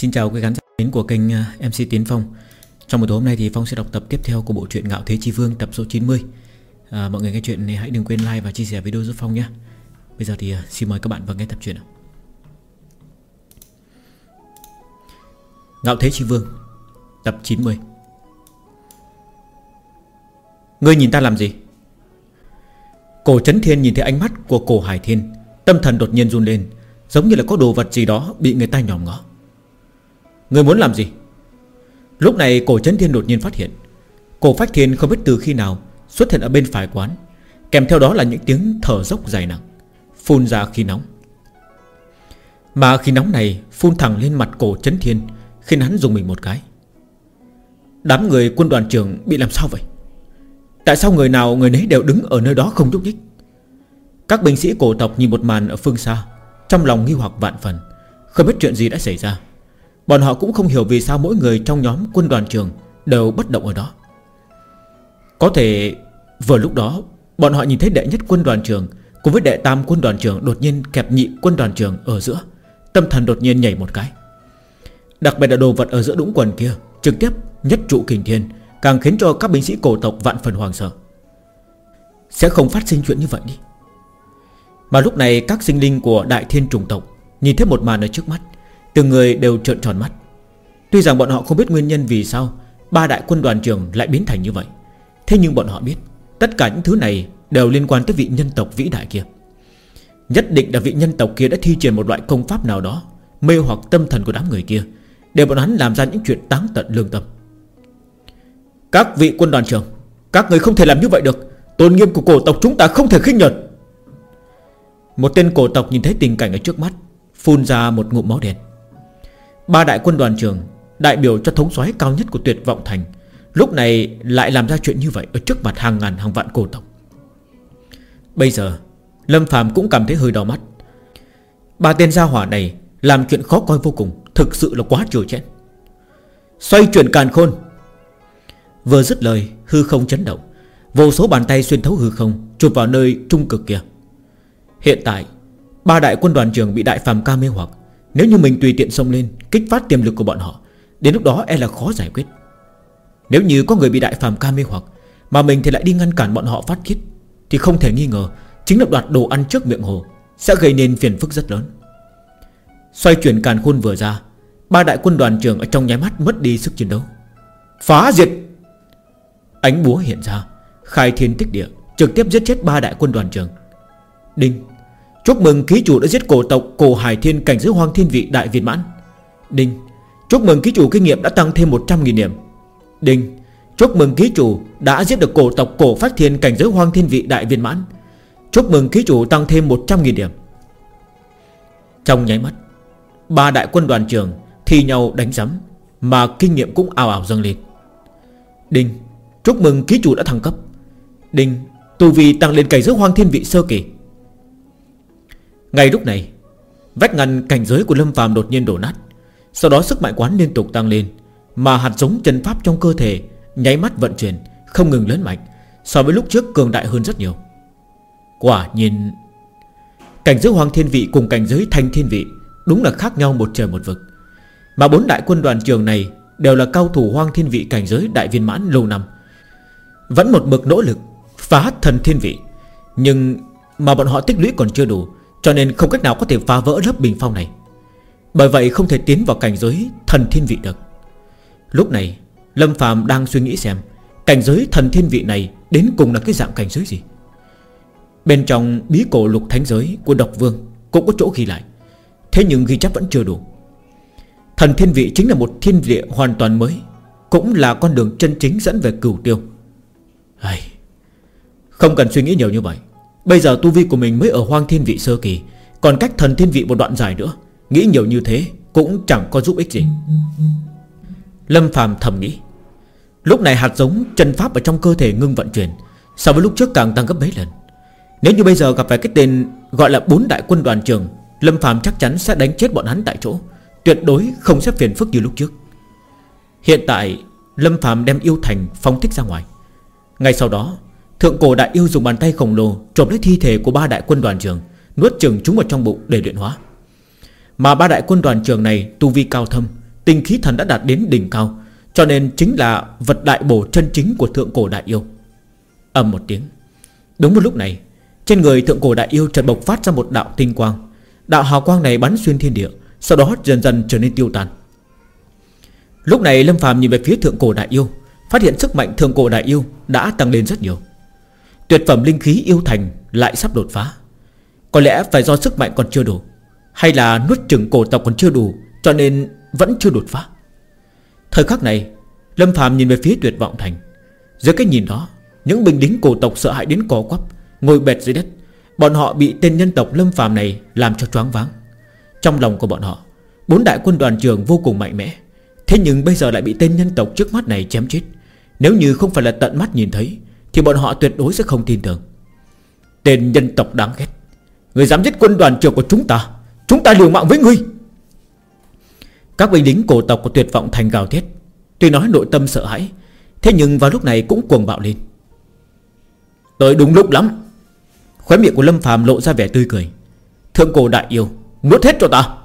Xin chào quý khán giả đến của kênh ờ, MC Tiến Phong. Trong buổi tối hôm nay thì Phong sẽ đọc tập tiếp theo của bộ truyện Ngạo Thế Chi Vương tập số 90 à, ờ, Mọi người nghe chuyện này hãy đừng quên like và chia sẻ video giúp Phong nhé. Bây giờ thì ờ, xin mời các bạn vào nghe tập truyện Ngạo Thế Chi Vương Tập 90 Ngươi nhìn ta làm gì? Cổ Trấn Thiên nhìn thấy ánh mắt của cổ Hải Thiên Tâm thần đột nhiên run lên Giống như là có đồ vật gì đó bị người ta nhòm ngó Người muốn làm gì? Lúc này cổ chấn Thiên đột nhiên phát hiện. Cổ Phách Thiên không biết từ khi nào Xuất hiện ở bên phải quán, Kèm theo đó là những tiếng thở dốc dài nặng, Phun ra khí nóng. Mà khí nóng này Phun thẳng lên mặt cổ chấn Thiên, Khiến hắn dùng mình một cái. Đám người quân đoàn trưởng bị làm sao vậy? Tại sao người nào người nấy đều đứng ở nơi đó không nhúc nhích? Các binh sĩ cổ tộc nhìn một màn ở phương xa, Trong lòng nghi hoặc vạn phần, Không biết chuyện gì đã xảy ra. Bọn họ cũng không hiểu vì sao mỗi người trong nhóm quân đoàn trường Đều bất động ở đó. Có thể vừa lúc đó, Bọn họ nhìn thấy đệ nhất quân đoàn trường Cùng với đệ tam quân đoàn trường Đột nhiên kẹp nhị quân đoàn trường ở giữa, Tâm thần đột nhiên nhảy một cái. Đặc biệt là đồ vật ở giữa đũng quần kia, Trực tiếp nhất trụ kình thiên, Càng khiến cho các binh sĩ cổ tộc vạn phần hoàng sợ. Sẽ không phát sinh chuyện như vậy đi. Mà lúc này các sinh linh của đại thiên trùng tộc Nhìn thấy một màn ở trước mắt Từng người đều trợn tròn mắt. Tuy rằng bọn họ không biết nguyên nhân vì sao Ba đại quân đoàn trường lại biến thành như vậy, Thế nhưng bọn họ biết Tất cả những thứ này đều liên quan tới vị nhân tộc vĩ đại kia. Nhất định là vị nhân tộc kia đã thi triển một loại công pháp nào đó Mê hoặc tâm thần của đám người kia Để bọn hắn làm ra những chuyện táng tận lương tâm. Các vị quân đoàn trưởng, Các người không thể làm như vậy được. Tôn nghiêm của cổ tộc chúng ta không thể khinh nhợt Một tên cổ tộc nhìn thấy tình cảnh ở trước mắt, Phun ra một ngụm máu đen. Ba đại quân đoàn trưởng, Đại biểu cho thống soái cao nhất của tuyệt vọng thành, Lúc này lại làm ra chuyện như vậy Ở trước mặt hàng ngàn hàng vạn cổ tộc. Bây giờ, Lâm Phạm cũng cảm thấy hơi đau mắt. Ba tên gia hỏa này Làm chuyện khó coi vô cùng, Thực sự là quá trừ chết Xoay chuyển càn khôn. Vừa dứt lời, hư không chấn động. Vô số bàn tay xuyên thấu hư không, Chụp vào nơi trung cực kia. Hiện tại, Ba đại quân đoàn trưởng bị đại phàm ca mê hoặc nếu như mình tùy tiện xông lên Kích phát tiềm lực của bọn họ Đến lúc đó e là khó giải quyết. Nếu như có người bị đại phàm ca mê hoặc Mà mình thì lại đi ngăn cản bọn họ phát khít, Thì không thể nghi ngờ Chính là đoạt đồ ăn trước miệng hồ Sẽ gây nên phiền phức rất lớn. Xoay chuyển càn khôn vừa ra Ba đại quân đoàn trưởng ở trong nháy mắt mất đi sức chiến đấu. Phá diệt! Ánh búa hiện ra Khai thiên tích địa Trực tiếp giết chết ba đại quân đoàn trưởng. Đinh! Chúc mừng ký chủ đã giết cổ tộc Cổ Hải Thiên cảnh giới hoang thiên vị đại viên mãn. Đinh, Chúc mừng ký chủ kinh nghiệm đã tăng thêm 100.000 điểm. Đinh, Chúc mừng ký chủ đã giết được cổ tộc Cổ Phách Thiên cảnh giới hoang thiên vị đại viên mãn. Chúc mừng ký chủ tăng thêm 100.000 điểm. Trong nháy mắt, Ba đại quân đoàn trưởng Thi nhau đánh giấm Mà kinh nghiệm cũng ảo ảo dâng lên. Đinh, Chúc mừng ký chủ đã thăng cấp. Đinh, Tu vi tăng lên cảnh giới hoang thiên vị sơ kỳ ngay lúc này, Vách ngăn cảnh giới của Lâm phàm đột nhiên đổ nát. Sau đó sức mạnh quán liên tục tăng lên, Mà hạt giống chân pháp trong cơ thể Nháy mắt vận chuyển, Không ngừng lớn mạnh, So với lúc trước cường đại hơn rất nhiều. Quả nhiên, Cảnh giới hoàng thiên vị cùng cảnh giới thanh thiên vị Đúng là khác nhau một trời một vực. Mà bốn đại quân đoàn trường này Đều là cao thủ hoang thiên vị cảnh giới đại viên mãn lâu năm. Vẫn một mực nỗ lực Phá thần thiên vị, Nhưng mà bọn họ tích lũy còn chưa đủ cho nên không cách nào có thể phá vỡ lớp bình phong này. Bởi vậy không thể tiến vào cảnh giới thần thiên vị được. Lúc này, Lâm Phạm đang suy nghĩ xem Cảnh giới thần thiên vị này Đến cùng là cái dạng cảnh giới gì. Bên trong bí cổ lục thánh giới Của độc vương cũng có chỗ ghi lại. Thế nhưng ghi chép vẫn chưa đủ. Thần thiên vị chính là một thiên địa hoàn toàn mới, Cũng là con đường chân chính dẫn về cửu tiêu. Ai... Không cần suy nghĩ nhiều như vậy. Bây giờ tu vi của mình mới ở hoang thiên vị sơ kỳ, Còn cách thần thiên vị một đoạn dài nữa. Nghĩ nhiều như thế Cũng chẳng có giúp ích gì. Lâm phàm thầm nghĩ, Lúc này hạt giống chân pháp ở trong cơ thể ngưng vận chuyển, So với lúc trước càng tăng gấp mấy lần. Nếu như bây giờ gặp phải cái tên Gọi là bốn đại quân đoàn trường Lâm phàm chắc chắn sẽ đánh chết bọn hắn tại chỗ, Tuyệt đối không xếp phiền phức như lúc trước. Hiện tại, Lâm phàm đem yêu thành phong thích ra ngoài. Ngay sau đó Thượng cổ đại yêu dùng bàn tay khổng lồ, Trộm lấy thi thể của ba đại quân đoàn trường Nuốt chừng chúng vào trong bụng để luyện hóa. Mà ba đại quân đoàn trường này tu vi cao thâm, Tinh khí thần đã đạt đến đỉnh cao, Cho nên chính là vật đại bổ chân chính của thượng cổ đại yêu. Âm một tiếng. Đúng một lúc này, Trên người thượng cổ đại yêu chợt bộc phát ra một đạo tinh quang. Đạo hào quang này bắn xuyên thiên địa, Sau đó dần dần trở nên tiêu tan Lúc này Lâm phàm nhìn về phía thượng cổ đại yêu, Phát hiện sức mạnh thượng cổ đại yêu Đã tăng lên rất nhiều. Tuyệt phẩm linh khí yêu thành lại sắp đột phá. Có lẽ phải do sức mạnh còn chưa đủ, Hay là nuốt chừng cổ tộc còn chưa đủ, Cho nên vẫn chưa đột phá. Thời khắc này, Lâm phàm nhìn về phía tuyệt vọng thành. Dưới cái nhìn đó, Những binh lính cổ tộc sợ hãi đến cò quắp, Ngồi bệt dưới đất. Bọn họ bị tên nhân tộc Lâm phàm này Làm cho choáng váng. Trong lòng của bọn họ, Bốn đại quân đoàn trường vô cùng mạnh mẽ. Thế nhưng bây giờ lại bị tên nhân tộc trước mắt này chém chết. Nếu như không phải là tận mắt nhìn thấy thì bọn họ tuyệt đối sẽ không tin tưởng. Tên nhân tộc đáng ghét, Người dám giết quân đoàn trưởng của chúng ta Chúng ta liều mạng với ngươi. Các binh lính cổ tộc của tuyệt vọng thành gào thét, Tuy nói nội tâm sợ hãi, Thế nhưng vào lúc này cũng cuồng bạo lên. Tới đúng lúc lắm, Khóe miệng của Lâm phàm lộ ra vẻ tươi cười. Thượng cổ đại yêu, Nuốt hết cho ta.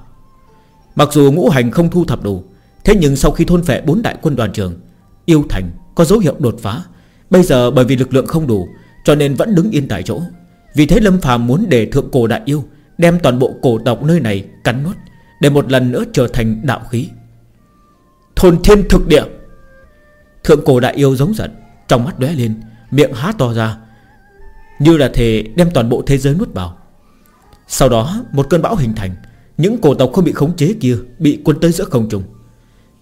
Mặc dù ngũ hành không thu thập đủ, Thế nhưng sau khi thôn phệ bốn đại quân đoàn trường Yêu thành có dấu hiệu đột phá Bây giờ bởi vì lực lượng không đủ, Cho nên vẫn đứng yên tại chỗ. Vì thế Lâm phàm muốn để thượng cổ đại yêu Đem toàn bộ cổ tộc nơi này cắn nuốt, Để một lần nữa trở thành đạo khí. Thôn thiên thực địa. Thượng cổ đại yêu giống giận, Trong mắt đóe lên, Miệng há to ra, Như là thể đem toàn bộ thế giới nuốt vào. Sau đó, một cơn bão hình thành, Những cổ tộc không bị khống chế kia Bị quân tới giữa không trung.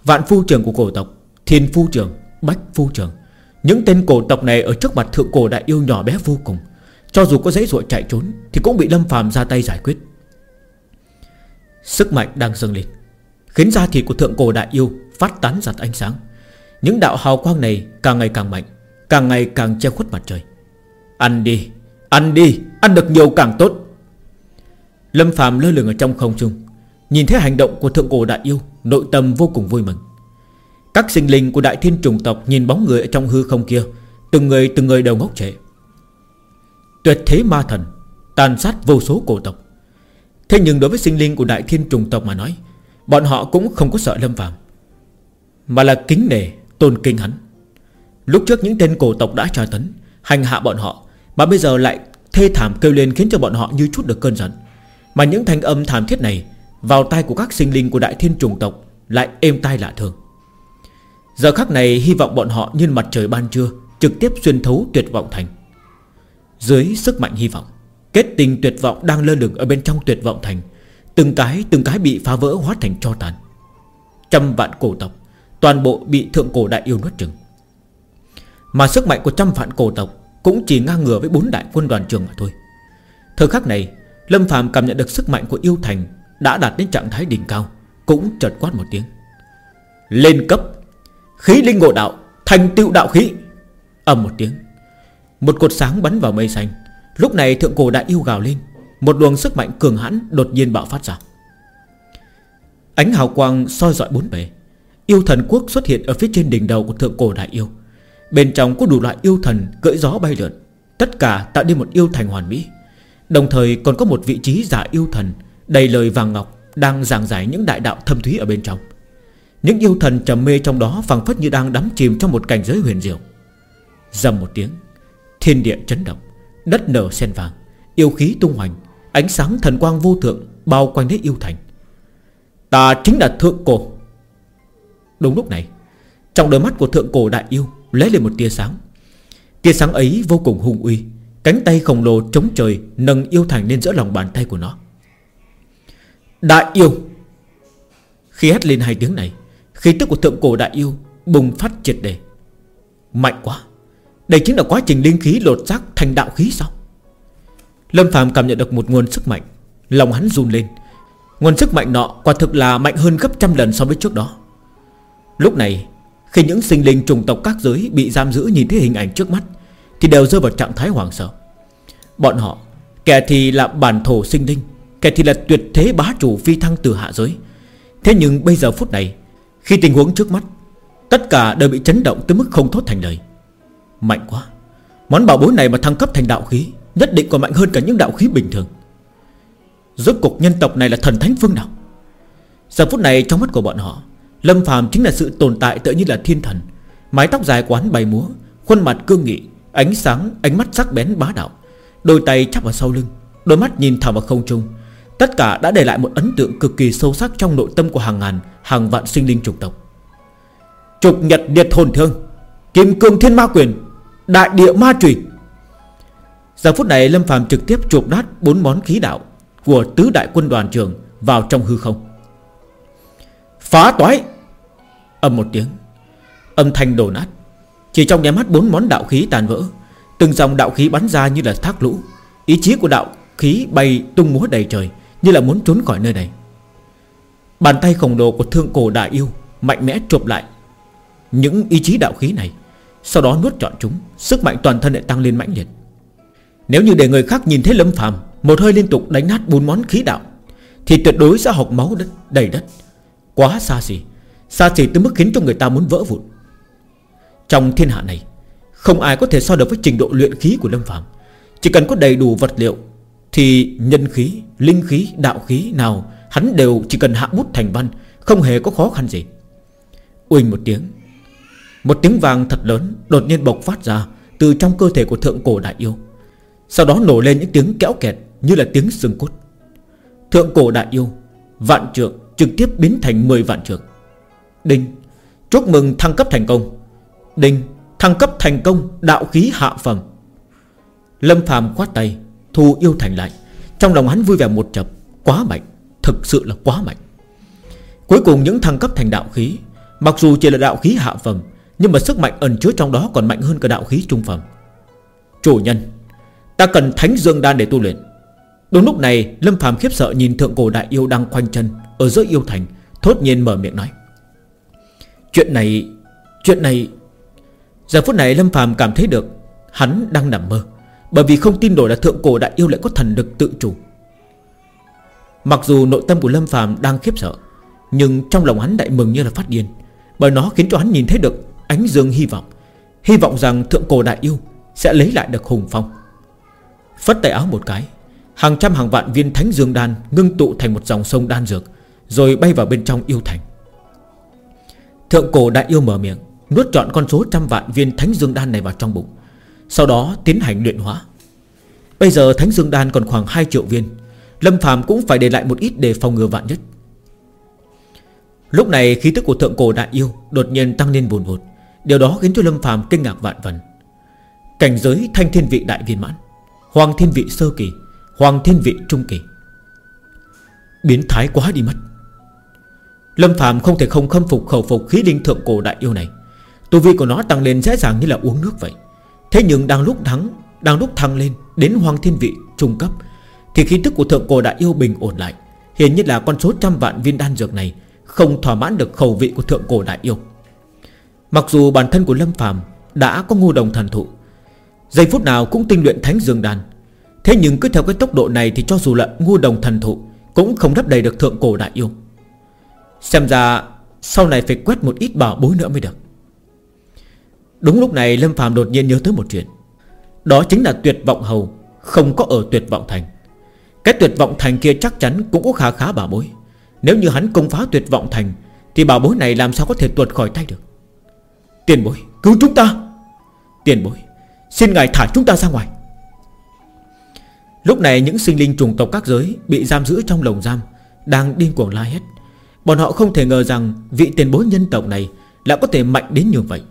Vạn phu trường của cổ tộc, Thiên phu trường, Bách phu trường. Những tên cổ tộc này ở trước mặt thượng cổ đại yêu nhỏ bé vô cùng. Cho dù có giấy ruội chạy trốn Thì cũng bị Lâm phàm ra tay giải quyết. Sức mạnh đang dâng lên Khiến da thịt của thượng cổ đại yêu Phát tán giặt ánh sáng. Những đạo hào quang này càng ngày càng mạnh Càng ngày càng che khuất mặt trời. Ăn đi, ăn đi Ăn được nhiều càng tốt. Lâm phàm lơ lửng ở trong không trung Nhìn thấy hành động của thượng cổ đại yêu Nội tâm vô cùng vui mừng. Các sinh linh của đại thiên trùng tộc Nhìn bóng người ở trong hư không kia, Từng người từng người đều ngốc trệ. Tuyệt thế ma thần, Tàn sát vô số cổ tộc. Thế nhưng đối với sinh linh của đại thiên trùng tộc mà nói, Bọn họ cũng không có sợ lâm phàm, Mà là kính nề Tôn kinh hắn. Lúc trước những tên cổ tộc đã tra tấn, Hành hạ bọn họ, Mà bây giờ lại thê thảm kêu lên Khiến cho bọn họ như chút được cơn giận. Mà những thanh âm thảm thiết này vào tai của các sinh linh của đại thiên trùng tộc Lại êm tai lạ thường. Giờ khắc này, hy vọng bọn họ như mặt trời ban trưa, Trực tiếp xuyên thấu tuyệt vọng thành. Dưới sức mạnh hy vọng, Kết tình tuyệt vọng đang lơ lửng ở bên trong tuyệt vọng thành, Từng cái từng cái bị phá vỡ hóa thành cho tàn. Trăm vạn cổ tộc, Toàn bộ bị thượng cổ đại yêu nuốt chừng Mà sức mạnh của trăm vạn cổ tộc Cũng chỉ ngang ngửa với bốn đại quân đoàn trường mà thôi. Thời khắc này, Lâm Phạm cảm nhận được sức mạnh của yêu thành đã đạt đến trạng thái đỉnh cao, Cũng chợt quát một tiếng. Lên cấp! Khí linh ngộ đạo, Thành tựu đạo khí. Ầm một tiếng, Một cột sáng bắn vào mây xanh. Lúc này thượng cổ đại yêu gào lên, Một luồng sức mạnh cường hãn đột nhiên bạo phát ra. Ánh hào quang soi dọi bốn bề. Yêu thần quốc xuất hiện ở phía trên đỉnh đầu của thượng cổ đại yêu. Bên trong có đủ loại yêu thần cưỡi gió bay lượn. Tất cả tạo nên một yêu thành hoàn mỹ. Đồng thời còn có một vị trí giả yêu thần, Đầy lời vàng ngọc, Đang giảng giải những đại đạo thâm thúy ở bên trong. Những yêu thần trầm mê trong đó phẳng phất như đang đắm chìm trong một cảnh giới huyền diệu. Dầm một tiếng, Thiên địa chấn động, Đất nở sen vàng, Yêu khí tung hoành, Ánh sáng thần quang vô thượng Bao quanh lấy yêu thành. Ta chính là thượng cổ. Đúng lúc này, Trong đôi mắt của thượng cổ đại yêu Lấy lên một tia sáng. Tia sáng ấy vô cùng hung uy, Cánh tay khổng lồ chống trời Nâng yêu thành lên giữa lòng bàn tay của nó. Đại yêu! Khi hét lên hai tiếng này Khí tức của thượng cổ đại yêu Bùng phát triệt đề. Mạnh quá. Đây chính là quá trình linh khí lột xác thành đạo khí sao? Lâm Phạm cảm nhận được một nguồn sức mạnh. Lòng hắn run lên. Nguồn sức mạnh nọ quả thực là mạnh hơn gấp trăm lần so với trước đó. Lúc này, Khi những sinh linh trùng tộc các giới Bị giam giữ nhìn thấy hình ảnh trước mắt, Thì đều rơi vào trạng thái hoàng sợ. Bọn họ, Kẻ thì là bản thổ sinh linh, Kẻ thì là tuyệt thế bá chủ phi thăng từ hạ giới. Thế nhưng bây giờ phút này khi tình huống trước mắt Tất cả đều bị chấn động tới mức không thốt thành lời. Mạnh quá. Món bảo bối này mà thăng cấp thành đạo khí Nhất định còn mạnh hơn cả những đạo khí bình thường. Rốt cục nhân tộc này là thần thánh phương nào? Giờ phút này trong mắt của bọn họ Lâm Phàm chính là sự tồn tại tự như là thiên thần. Mái tóc dài quán bay múa Khuôn mặt cương nghị Ánh sáng, ánh mắt sắc bén bá đạo. Đôi tay chắp vào sau lưng Đôi mắt nhìn thẳng vào không trung. Tất cả đã để lại một ấn tượng cực kỳ sâu sắc Trong nội tâm của hàng ngàn, hàng vạn sinh linh chủng tộc. Trục nhật liệt hồn thương Kim cương thiên ma quyền Đại địa ma trùy. Giờ phút này Lâm phàm trực tiếp chụp nát bốn món khí đạo Của tứ đại quân đoàn trường Vào trong hư không. Phá toái! Âm một tiếng Âm thanh đổ nát. Chỉ trong nháy mắt bốn món đạo khí tàn vỡ. Từng dòng đạo khí bắn ra như là thác lũ. Ý chí của đạo khí bay tung múa đầy trời. Như là muốn trốn khỏi nơi này. Bàn tay khổng lồ của thương cổ đại yêu Mạnh mẽ chụp lại Những ý chí đạo khí này, Sau đó nuốt trọn chúng, Sức mạnh toàn thân lại tăng lên mãnh liệt. Nếu như để người khác nhìn thấy Lâm phàm Một hơi liên tục đánh nát bốn món khí đạo, Thì tuyệt đối sẽ học máu đất, đầy đất. Quá xa xỉ Xa xỉ tới mức khiến cho người ta muốn vỡ vụn. Trong thiên hạ này, Không ai có thể so được với trình độ luyện khí của Lâm Phạm Chỉ cần có đầy đủ vật liệu thì nhân khí, linh khí, đạo khí nào Hắn đều chỉ cần hạ bút thành văn Không hề có khó khăn gì. Uỳnh một tiếng. Một tiếng vàng thật lớn đột nhiên bộc phát ra Từ trong cơ thể của thượng cổ đại yêu. Sau đó nổ lên những tiếng kéo kẹt Như là tiếng xương cốt. Thượng cổ đại yêu Vạn trượng trực tiếp biến thành 10 vạn trượng. Đinh. Chúc mừng thăng cấp thành công. Đinh. Thăng cấp thành công đạo khí hạ phẩm. Lâm phàm khoát tay. Thu yêu thành lại, Trong lòng hắn vui vẻ một chập, Quá mạnh, Thực sự là quá mạnh. Cuối cùng những thăng cấp thành đạo khí, Mặc dù chỉ là đạo khí hạ phẩm, Nhưng mà sức mạnh ẩn chứa trong đó còn mạnh hơn cả đạo khí trung phẩm. Chủ nhân, Ta cần thánh dương đan để tu luyện. Đúng lúc này, Lâm phàm khiếp sợ nhìn thượng cổ đại yêu đang khoanh chân Ở giữa yêu thành, Thốt nhiên mở miệng nói, Chuyện này Chuyện này Giờ phút này Lâm phàm cảm thấy được Hắn đang nằm mơ. Bởi vì không tin nổi là thượng cổ đại yêu lại có thần lực tự chủ. Mặc dù nội tâm của Lâm phàm đang khiếp sợ, Nhưng trong lòng hắn đại mừng như là phát điên, Bởi nó khiến cho hắn nhìn thấy được Ánh dương hy vọng Hy vọng rằng thượng cổ đại yêu Sẽ lấy lại được hùng phong. Phất tay áo một cái, Hàng trăm hàng vạn viên thánh dương đan Ngưng tụ thành một dòng sông đan dược, Rồi bay vào bên trong yêu thành. Thượng cổ đại yêu mở miệng, Nuốt trọn con số trăm vạn viên thánh dương đan này vào trong bụng. Sau đó tiến hành luyện hóa. Bây giờ thánh dương đan còn khoảng 2 triệu viên, Lâm phàm cũng phải để lại một ít để phòng ngừa vạn nhất. Lúc này khí tức của thượng cổ đại yêu Đột nhiên tăng lên bồn vụt Điều đó khiến cho Lâm phàm kinh ngạc vạn vần Cảnh giới thanh thiên vị đại viên mãn, Hoàng thiên vị sơ kỳ, Hoàng thiên vị trung kỳ. Biến thái quá đi mất. Lâm Phạm không thể không khâm phục khẩu phục khí linh thượng cổ đại yêu này. Tu vi của nó tăng lên dễ dàng như là uống nước vậy. Thế nhưng đang lúc thắng, Đang lúc thăng lên, đến hoàng thiên vị trung cấp, Thì khí tức của thượng cổ đại yêu bình ổn lại. Hiện như là con số trăm vạn viên đan dược này Không thỏa mãn được khẩu vị của thượng cổ đại yêu. Mặc dù bản thân của Lâm phàm Đã có ngu đồng thần thụ, Giây phút nào cũng tinh luyện thánh dương đan. Thế nhưng cứ theo cái tốc độ này Thì cho dù là ngu đồng thần thụ Cũng không đắp đầy được thượng cổ đại yêu. Xem ra sau này phải quét một ít bảo bối nữa mới được. Đúng lúc này Lâm Phạm đột nhiên nhớ tới một chuyện. Đó chính là tuyệt vọng hầu Không có ở tuyệt vọng thành. Cái tuyệt vọng thành kia chắc chắn cũng có khá khá bảo bối. Nếu như hắn công phá tuyệt vọng thành, Thì bảo bối này làm sao có thể tuột khỏi tay được? Tiền bối, cứu chúng ta! Tiền bối, Xin ngài thả chúng ta ra ngoài. Lúc này những sinh linh trùng tộc các giới Bị giam giữ trong lồng giam Đang điên cuồng la hét. Bọn họ không thể ngờ rằng Vị tiền bối nhân tộc này Lại có thể mạnh đến như vậy.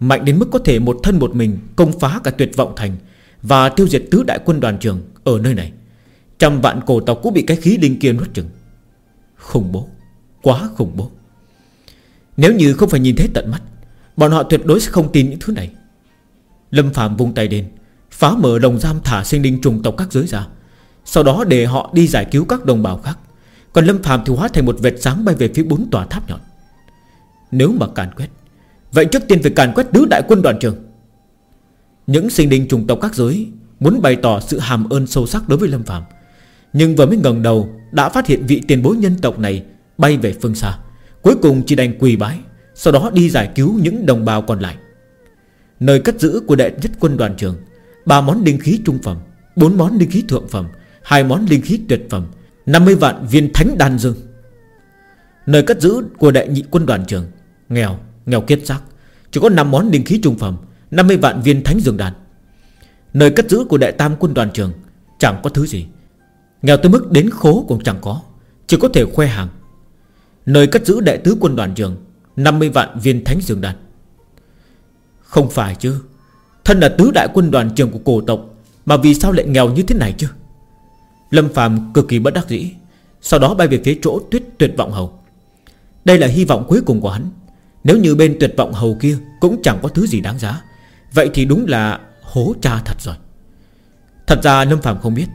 Mạnh đến mức có thể một thân một mình Công phá cả tuyệt vọng thành Và tiêu diệt tứ đại quân đoàn trường Ở nơi này. Trăm vạn cổ tộc cũng bị cái khí linh kia nuốt chừng Khủng bố, Quá khủng bố. Nếu như không phải nhìn thấy tận mắt, Bọn họ tuyệt đối sẽ không tin những thứ này. Lâm Phạm vung tay lên, Phá mở lồng giam thả sinh linh trùng tộc các giới ra. Sau đó để họ đi giải cứu các đồng bào khác. Còn Lâm Phạm thì hóa thành một vệt sáng bay về phía bốn tòa tháp nhọn. Nếu mà càn quét Vậy trước tiên phải càn quét tứ đại quân đoàn trường. Những sinh linh trùng tộc các giới Muốn bày tỏ sự hàm ơn sâu sắc đối với Lâm Phạm Nhưng vừa mới ngẩng đầu Đã phát hiện vị tiền bối nhân tộc này Bay về phương xa Cuối cùng chỉ đành quỳ bái Sau đó đi giải cứu những đồng bào còn lại. Nơi cất giữ của đệ nhất quân đoàn trường ba món linh khí trung phẩm bốn món linh khí thượng phẩm hai món linh khí tuyệt phẩm 50 vạn viên thánh đan dương. Nơi cất giữ của đệ nhị quân đoàn trường Nghèo, nghèo kiết xác, Chỉ có 5 món linh khí trung phẩm 50 vạn viên thánh dường đàn Nơi cất giữ của đại tam quân đoàn trường Chẳng có thứ gì. Nghèo tới mức đến khố cũng chẳng có, Chỉ có thể khoe hàng. Nơi cất giữ đại tứ quân đoàn trường 50 vạn viên thánh dường đàn Không phải chứ, Thân là tứ đại quân đoàn trường của cổ tộc, Mà vì sao lại nghèo như thế này chứ? Lâm Phạm cực kỳ bất đắc dĩ, Sau đó bay về phía chỗ tuyết tuyệt vọng hầu. Đây là hy vọng cuối cùng của hắn. Nếu như bên tuyệt vọng hầu kia Cũng chẳng có thứ gì đáng giá, Vậy thì đúng là hố cha thật rồi. Thật ra Lâm Phạm không biết,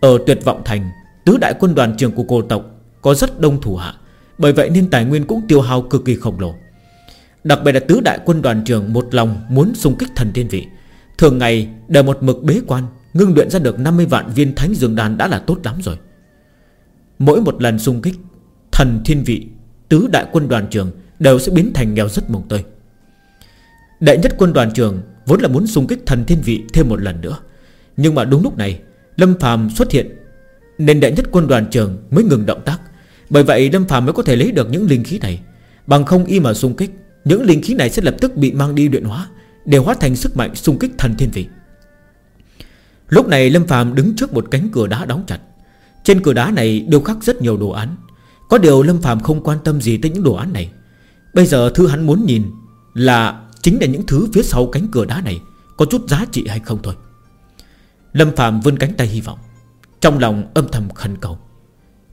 Ở tuyệt vọng thành, Tứ đại quân đoàn trường của cổ tộc Có rất đông thủ hạ, Bởi vậy nên tài nguyên cũng tiêu hao cực kỳ khổng lồ. Đặc biệt là tứ đại quân đoàn trường Một lòng muốn xung kích thần thiên vị, Thường ngày đều một mực bế quan, Ngưng luyện ra được 50 vạn viên thánh dường đàn đã là tốt lắm rồi. Mỗi một lần xung kích, Thần thiên vị, Tứ đại quân đoàn trường Đều sẽ biến thành nghèo rất mồng tơi. Đại nhất quân đoàn trường Vốn là muốn xung kích thần thiên vị thêm một lần nữa. Nhưng mà đúng lúc này, Lâm phàm xuất hiện, Nên đại nhất quân đoàn trường mới ngừng động tác. Bởi vậy Lâm phàm mới có thể lấy được những linh khí này. Bằng không y mà xung kích, Những linh khí này sẽ lập tức bị mang đi luyện hóa, Để hóa thành sức mạnh xung kích thần thiên vị. Lúc này Lâm phàm đứng trước một cánh cửa đá đóng chặt. Trên cửa đá này đều khắc rất nhiều đồ án. Có điều Lâm phàm không quan tâm gì tới những đồ án này. Bây giờ thứ hắn muốn nhìn Là chính là những thứ phía sau cánh cửa đá này Có chút giá trị hay không thôi. Lâm phàm vươn cánh tay hy vọng, Trong lòng âm thầm khẩn cầu.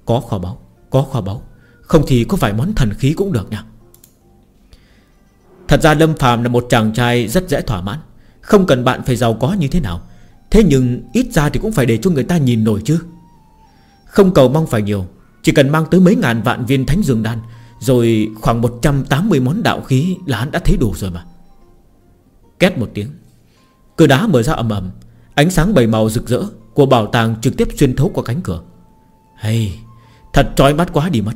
Có kho báu, Có kho báu, Không thì có vài món thần khí cũng được nha. Thật ra Lâm phàm là một chàng trai rất dễ thỏa mãn, Không cần bạn phải giàu có như thế nào. Thế nhưng ít ra thì cũng phải để cho người ta nhìn nổi chứ. Không cầu mong phải nhiều, Chỉ cần mang tới mấy ngàn vạn viên thánh dương đan rồi khoảng 180 món đạo khí là hắn đã thấy đủ rồi mà. Két một tiếng Cửa đá mở ra ầm ầm. Ánh sáng bảy màu rực rỡ Của bảo tàng trực tiếp xuyên thấu qua cánh cửa. Hay, Thật trói mắt quá đi mất.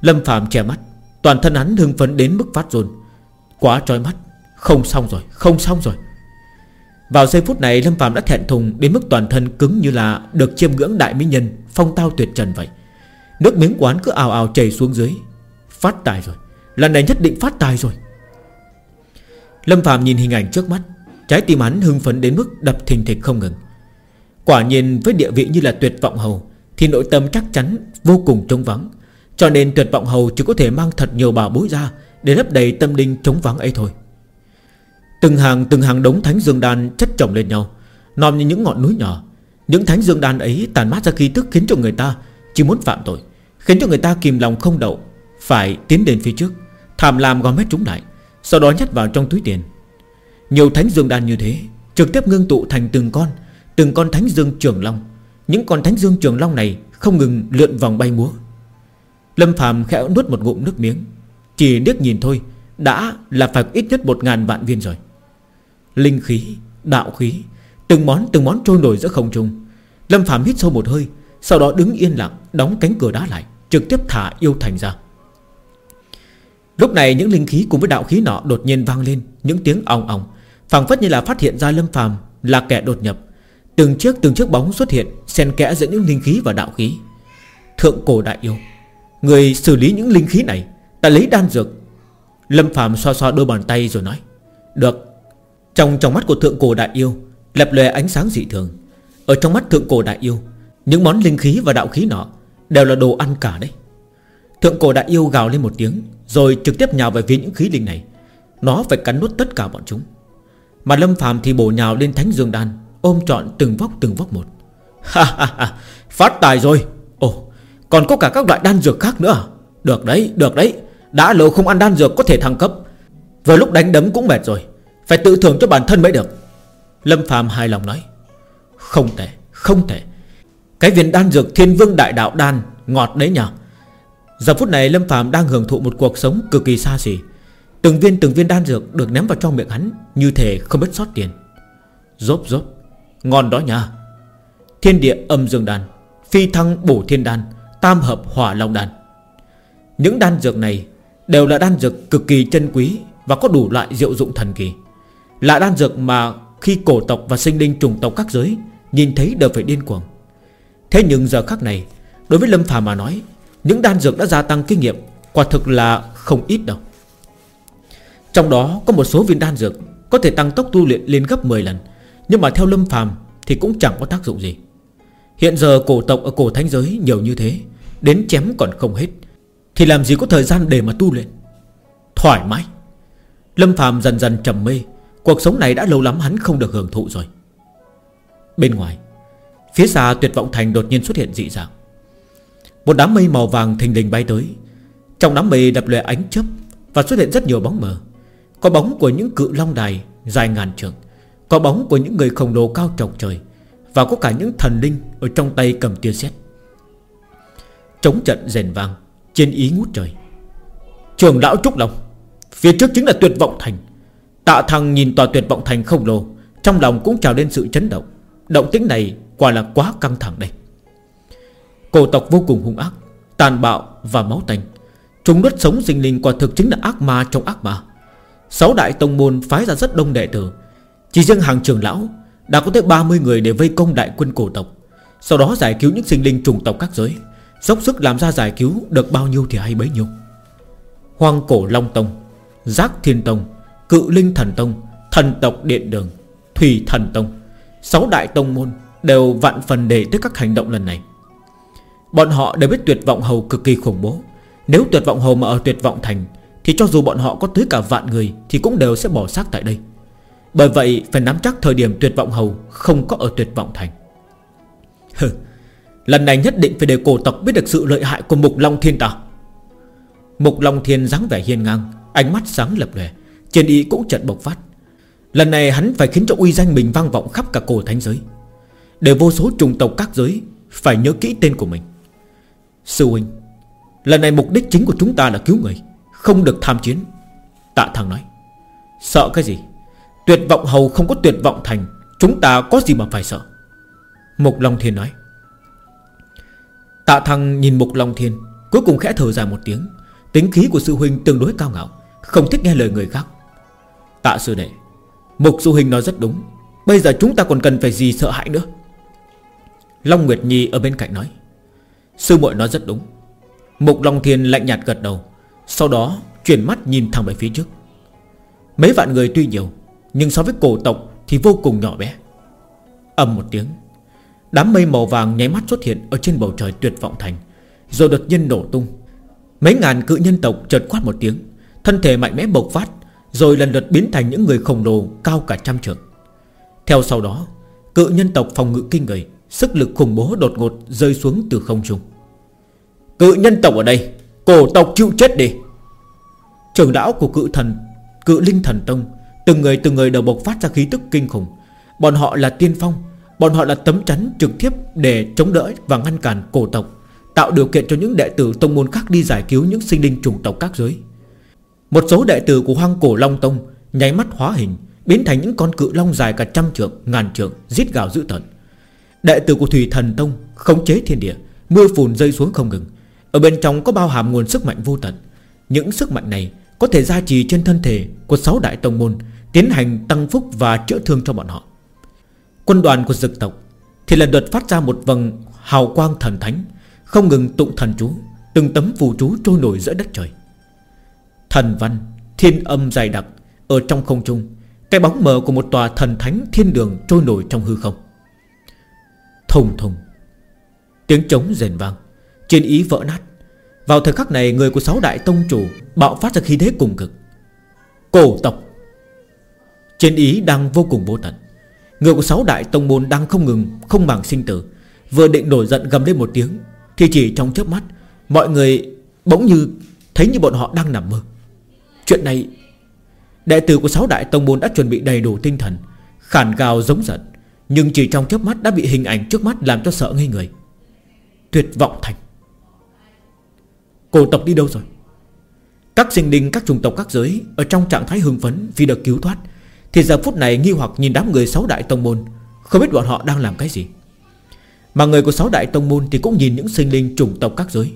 Lâm Phạm che mắt, Toàn thân hắn hưng phấn đến mức phát run. Quá trói mắt, Không xong rồi, Không xong rồi. Vào giây phút này, Lâm Phạm đã thẹn thùng Đến mức toàn thân cứng như là Được chiêm ngưỡng đại mỹ nhân Phong tao tuyệt trần vậy. Nước miếng quán cứ ào ào chảy xuống dưới. Phát tài rồi. Lần này nhất định phát tài rồi. Lâm Phạm nhìn hình ảnh trước mắt. Trái tim hắn hưng phấn đến mức đập thình thịch không ngừng. Quả nhiên với địa vị như là tuyệt vọng hầu, Thì nội tâm chắc chắn vô cùng trống vắng. Cho nên tuyệt vọng hầu chỉ có thể mang thật nhiều bảo bối ra Để lấp đầy tâm linh trống vắng ấy thôi. Từng hàng từng hàng đống thánh dương đan chất chồng lên nhau, Nòm như những ngọn núi nhỏ. Những thánh dương đan ấy tàn mát ra khí tức Khiến cho người ta chỉ muốn phạm tội. Khiến cho người ta kìm lòng không đậu Phải tiến đến phía trước Thàm làm gom hết chúng lại Sau đó nhét vào trong túi tiền. Nhiều thánh dương đan như thế Trực tiếp ngưng tụ thành từng con Từng con thánh dương trường long. Những con thánh dương trường long này Không ngừng lượn vòng bay múa. Lâm phàm khẽ nuốt một ngụm nước miếng Chỉ nước nhìn thôi Đã là phải ít nhất một ngàn vạn viên rồi. Linh khí, đạo khí Từng món từng món trôi nổi giữa không trung. Lâm Phạm hít sâu một hơi Sau đó đứng yên lặng đóng cánh cửa đá lại. Trực tiếp thả yêu thành ra. Lúc này những linh khí cùng với đạo khí nọ Đột nhiên vang lên, những tiếng ong ong, phảng phất như là phát hiện ra Lâm phàm, Là kẻ đột nhập. Từng chiếc từng chiếc bóng xuất hiện, Xen kẽ giữa những linh khí và đạo khí. Thượng cổ đại yêu, Người xử lý những linh khí này, Ta lấy đan dược. Lâm phàm xoa xoa đôi bàn tay rồi nói, Được. Trong trong mắt của thượng cổ đại yêu, Lập lòe ánh sáng dị thường. Ở trong mắt thượng cổ đại yêu, Những món linh khí và đạo khí nọ Đều là đồ ăn cả đấy. Thượng cổ đại yêu gào lên một tiếng, Rồi trực tiếp nhào về phía những khí linh này. Nó phải cắn nuốt tất cả bọn chúng. Mà Lâm phàm thì bổ nhào lên thánh dương đan, Ôm trọn từng vóc từng vóc một. Ha ha ha, Phát tài rồi. Ồ, còn có cả các loại đan dược khác nữa à? Được đấy được đấy. Đã lâu không ăn đan dược có thể thăng cấp. Vừa lúc đánh đấm cũng mệt rồi, phải tự thưởng cho bản thân mới được. Lâm Phạm hài lòng nói, Không thể không thể. Cái viên đan dược thiên vương đại đạo đan, Ngọt đấy nhở. Giờ phút này Lâm Phạm đang hưởng thụ một cuộc sống cực kỳ xa xỉ. Từng viên từng viên đan dược Được ném vào trong miệng hắn, Như thể không biết sót tiền. Rốt rốt Ngon đó nha Thiên địa âm dương đan, Phi thăng bổ thiên đan, Tam hợp hỏa long đan. Những đan dược này Đều là đan dược cực kỳ chân quý Và có đủ loại diệu dụng thần kỳ. Là đan dược mà khi cổ tộc và sinh linh trùng tộc các giới Nhìn thấy đều phải điên cuồng. Thế nhưng giờ khắc này, Đối với Lâm Phàm mà nói, Những đan dược đã gia tăng kinh nghiệm Quả thực là không ít đâu. Trong đó có một số viên đan dược Có thể tăng tốc tu luyện lên gấp 10 lần, Nhưng mà theo Lâm phàm Thì cũng chẳng có tác dụng gì. Hiện giờ cổ tộc ở cổ thánh giới nhiều như thế, Đến chém còn không hết, Thì làm gì có thời gian để mà tu luyện? Thoải mái. Lâm phàm dần dần trầm mê, Cuộc sống này đã lâu lắm hắn không được hưởng thụ rồi. Bên ngoài Phía xa tuyệt vọng thành đột nhiên xuất hiện dị dạng. Một đám mây màu vàng thình lình bay tới. Trong đám mây đập lệ ánh chớp Và xuất hiện rất nhiều bóng mờ. Có bóng của những cự long đài dài ngàn trượng, Có bóng của những người khổng lồ cao trọc trời Và có cả những thần linh Ở trong tay cầm tia sét. Chống trận rền vang Trên ý ngút trời. Trường lão Trúc Long, Phía trước chính là tuyệt vọng thành. Tạ thằng nhìn tòa tuyệt vọng thành khổng lồ, Trong lòng cũng trào lên sự chấn động. Động tính này quả là quá căng thẳng đây. Cổ tộc vô cùng hung ác, Tàn bạo và máu tanh. Chúng đốt sống sinh linh quả thực chính là ác ma trong ác ma. Sáu đại tông môn phái ra rất đông đệ tử. Chỉ riêng hàng trường lão Đã có tới 30 người để vây công đại quân cổ tộc. Sau đó giải cứu những sinh linh trùng tộc các giới. Dốc sức làm ra giải cứu Được bao nhiêu thì hay bấy nhiêu. Hoàng cổ Long Tông, Giác Thiên Tông, Cự Linh Thần Tông, Thần tộc Điện Đường, Thủy Thần Tông. Sáu đại tông môn Đều vạn phần để tới các hành động lần này. Bọn họ đều biết tuyệt vọng hầu cực kỳ khủng bố. Nếu tuyệt vọng hầu mà ở tuyệt vọng thành, Thì cho dù bọn họ có tới cả vạn người Thì cũng đều sẽ bỏ xác tại đây. Bởi vậy, phải nắm chắc thời điểm tuyệt vọng hầu Không có ở tuyệt vọng thành. Hừ, Lần này nhất định phải để cổ tộc biết được sự lợi hại của Mục Long Thiên ta. Mục Long Thiên dáng vẻ hiên ngang, Ánh mắt sáng lập lè Trên ý cũng chợt bộc phát. Lần này hắn phải khiến cho uy danh mình vang vọng khắp cả cổ thánh giới. Để vô số trùng tộc các giới Phải nhớ kỹ tên của mình. Sư huynh, Lần này mục đích chính của chúng ta là cứu người, Không được tham chiến. Tạ thằng nói, Sợ cái gì? Tuyệt vọng hầu không có tuyệt vọng thành, Chúng ta có gì mà phải sợ? Mục Long Thiên nói, Tạ thằng nhìn Mục Long Thiên, Cuối cùng khẽ thở dài một tiếng. Tính khí của sư huynh tương đối cao ngạo, Không thích nghe lời người khác. Tạ sư đệ, Mục sư huynh nói rất đúng, Bây giờ chúng ta còn cần phải gì sợ hãi nữa? Long Nguyệt Nhi ở bên cạnh nói. Sư muội nói rất đúng. Mục Long Thiên lạnh nhạt gật đầu, Sau đó chuyển mắt nhìn thẳng về phía trước. Mấy vạn người tuy nhiều, Nhưng so với cổ tộc thì vô cùng nhỏ bé. Ầm một tiếng, Đám mây màu vàng nháy mắt xuất hiện Ở trên bầu trời tuyệt vọng thành, Rồi đột nhiên nổ tung. Mấy ngàn cự nhân tộc chợt quát một tiếng, Thân thể mạnh mẽ bộc phát, Rồi lần lượt biến thành những người khổng lồ Cao cả trăm trượng. Theo sau đó, Cự nhân tộc phòng ngự kinh người Sức lực khủng bố đột ngột rơi xuống từ không trung. Cự nhân tộc ở đây, Cổ tộc chịu chết đi. Trưởng lão của cự thần, Cự linh thần tông, Từng người từng người đều bộc phát ra khí tức kinh khủng. Bọn họ là tiên phong, Bọn họ là tấm chắn trực tiếp để chống đỡ Và ngăn cản cổ tộc, Tạo điều kiện cho những đệ tử tông môn khác đi giải cứu Những sinh linh trùng tộc các giới. Một số đệ tử của hoang cổ Long Tông Nháy mắt hóa hình, Biến thành những con cự long dài cả trăm trượng, Ngàn trượng giết gào dữ tận Đệ tử của Thủy Thần Tông khống chế thiên địa, Mưa phùn rơi xuống không ngừng. Ở bên trong có bao hàm nguồn sức mạnh vô tận. Những sức mạnh này có thể gia trì trên thân thể Của sáu đại tông môn, Tiến hành tăng phúc và chữa thương cho bọn họ. Quân đoàn của dực tộc Thì lần lượt phát ra một vầng hào quang thần thánh, Không ngừng tụng thần chú, Từng tấm phù chú trôi nổi giữa đất trời. Thần văn, Thiên âm dài đặc Ở trong không trung, Cái bóng mờ của một tòa thần thánh thiên đường trôi nổi trong hư không. Thùng thùng. Tiếng trống rền vang Trên ý vỡ nát. Vào thời khắc này, người của sáu đại tông chủ Bạo phát ra khí thế cùng cực. Cổ tộc. Trên ý đang vô cùng vô tận. Người của sáu đại tông môn đang không ngừng, Không màng sinh tử. Vừa định nổi giận gầm lên một tiếng, Thì chỉ trong chớp mắt, Mọi người bỗng như Thấy như bọn họ đang nằm mơ. Chuyện này, Đệ tử của sáu đại tông môn đã chuẩn bị đầy đủ tinh thần Khản gào giống giận. Nhưng chỉ trong chớp mắt đã bị hình ảnh trước mắt Làm cho sợ ngây người. Tuyệt vọng thành. Cổ tộc đi đâu rồi? Các sinh linh, các chủng tộc, các giới Ở trong trạng thái hưng phấn vì được cứu thoát, Thì giờ phút này nghi hoặc nhìn đám người sáu đại tông môn, Không biết bọn họ đang làm cái gì. Mà người của sáu đại tông môn Thì cũng nhìn những sinh linh, chủng tộc, các giới.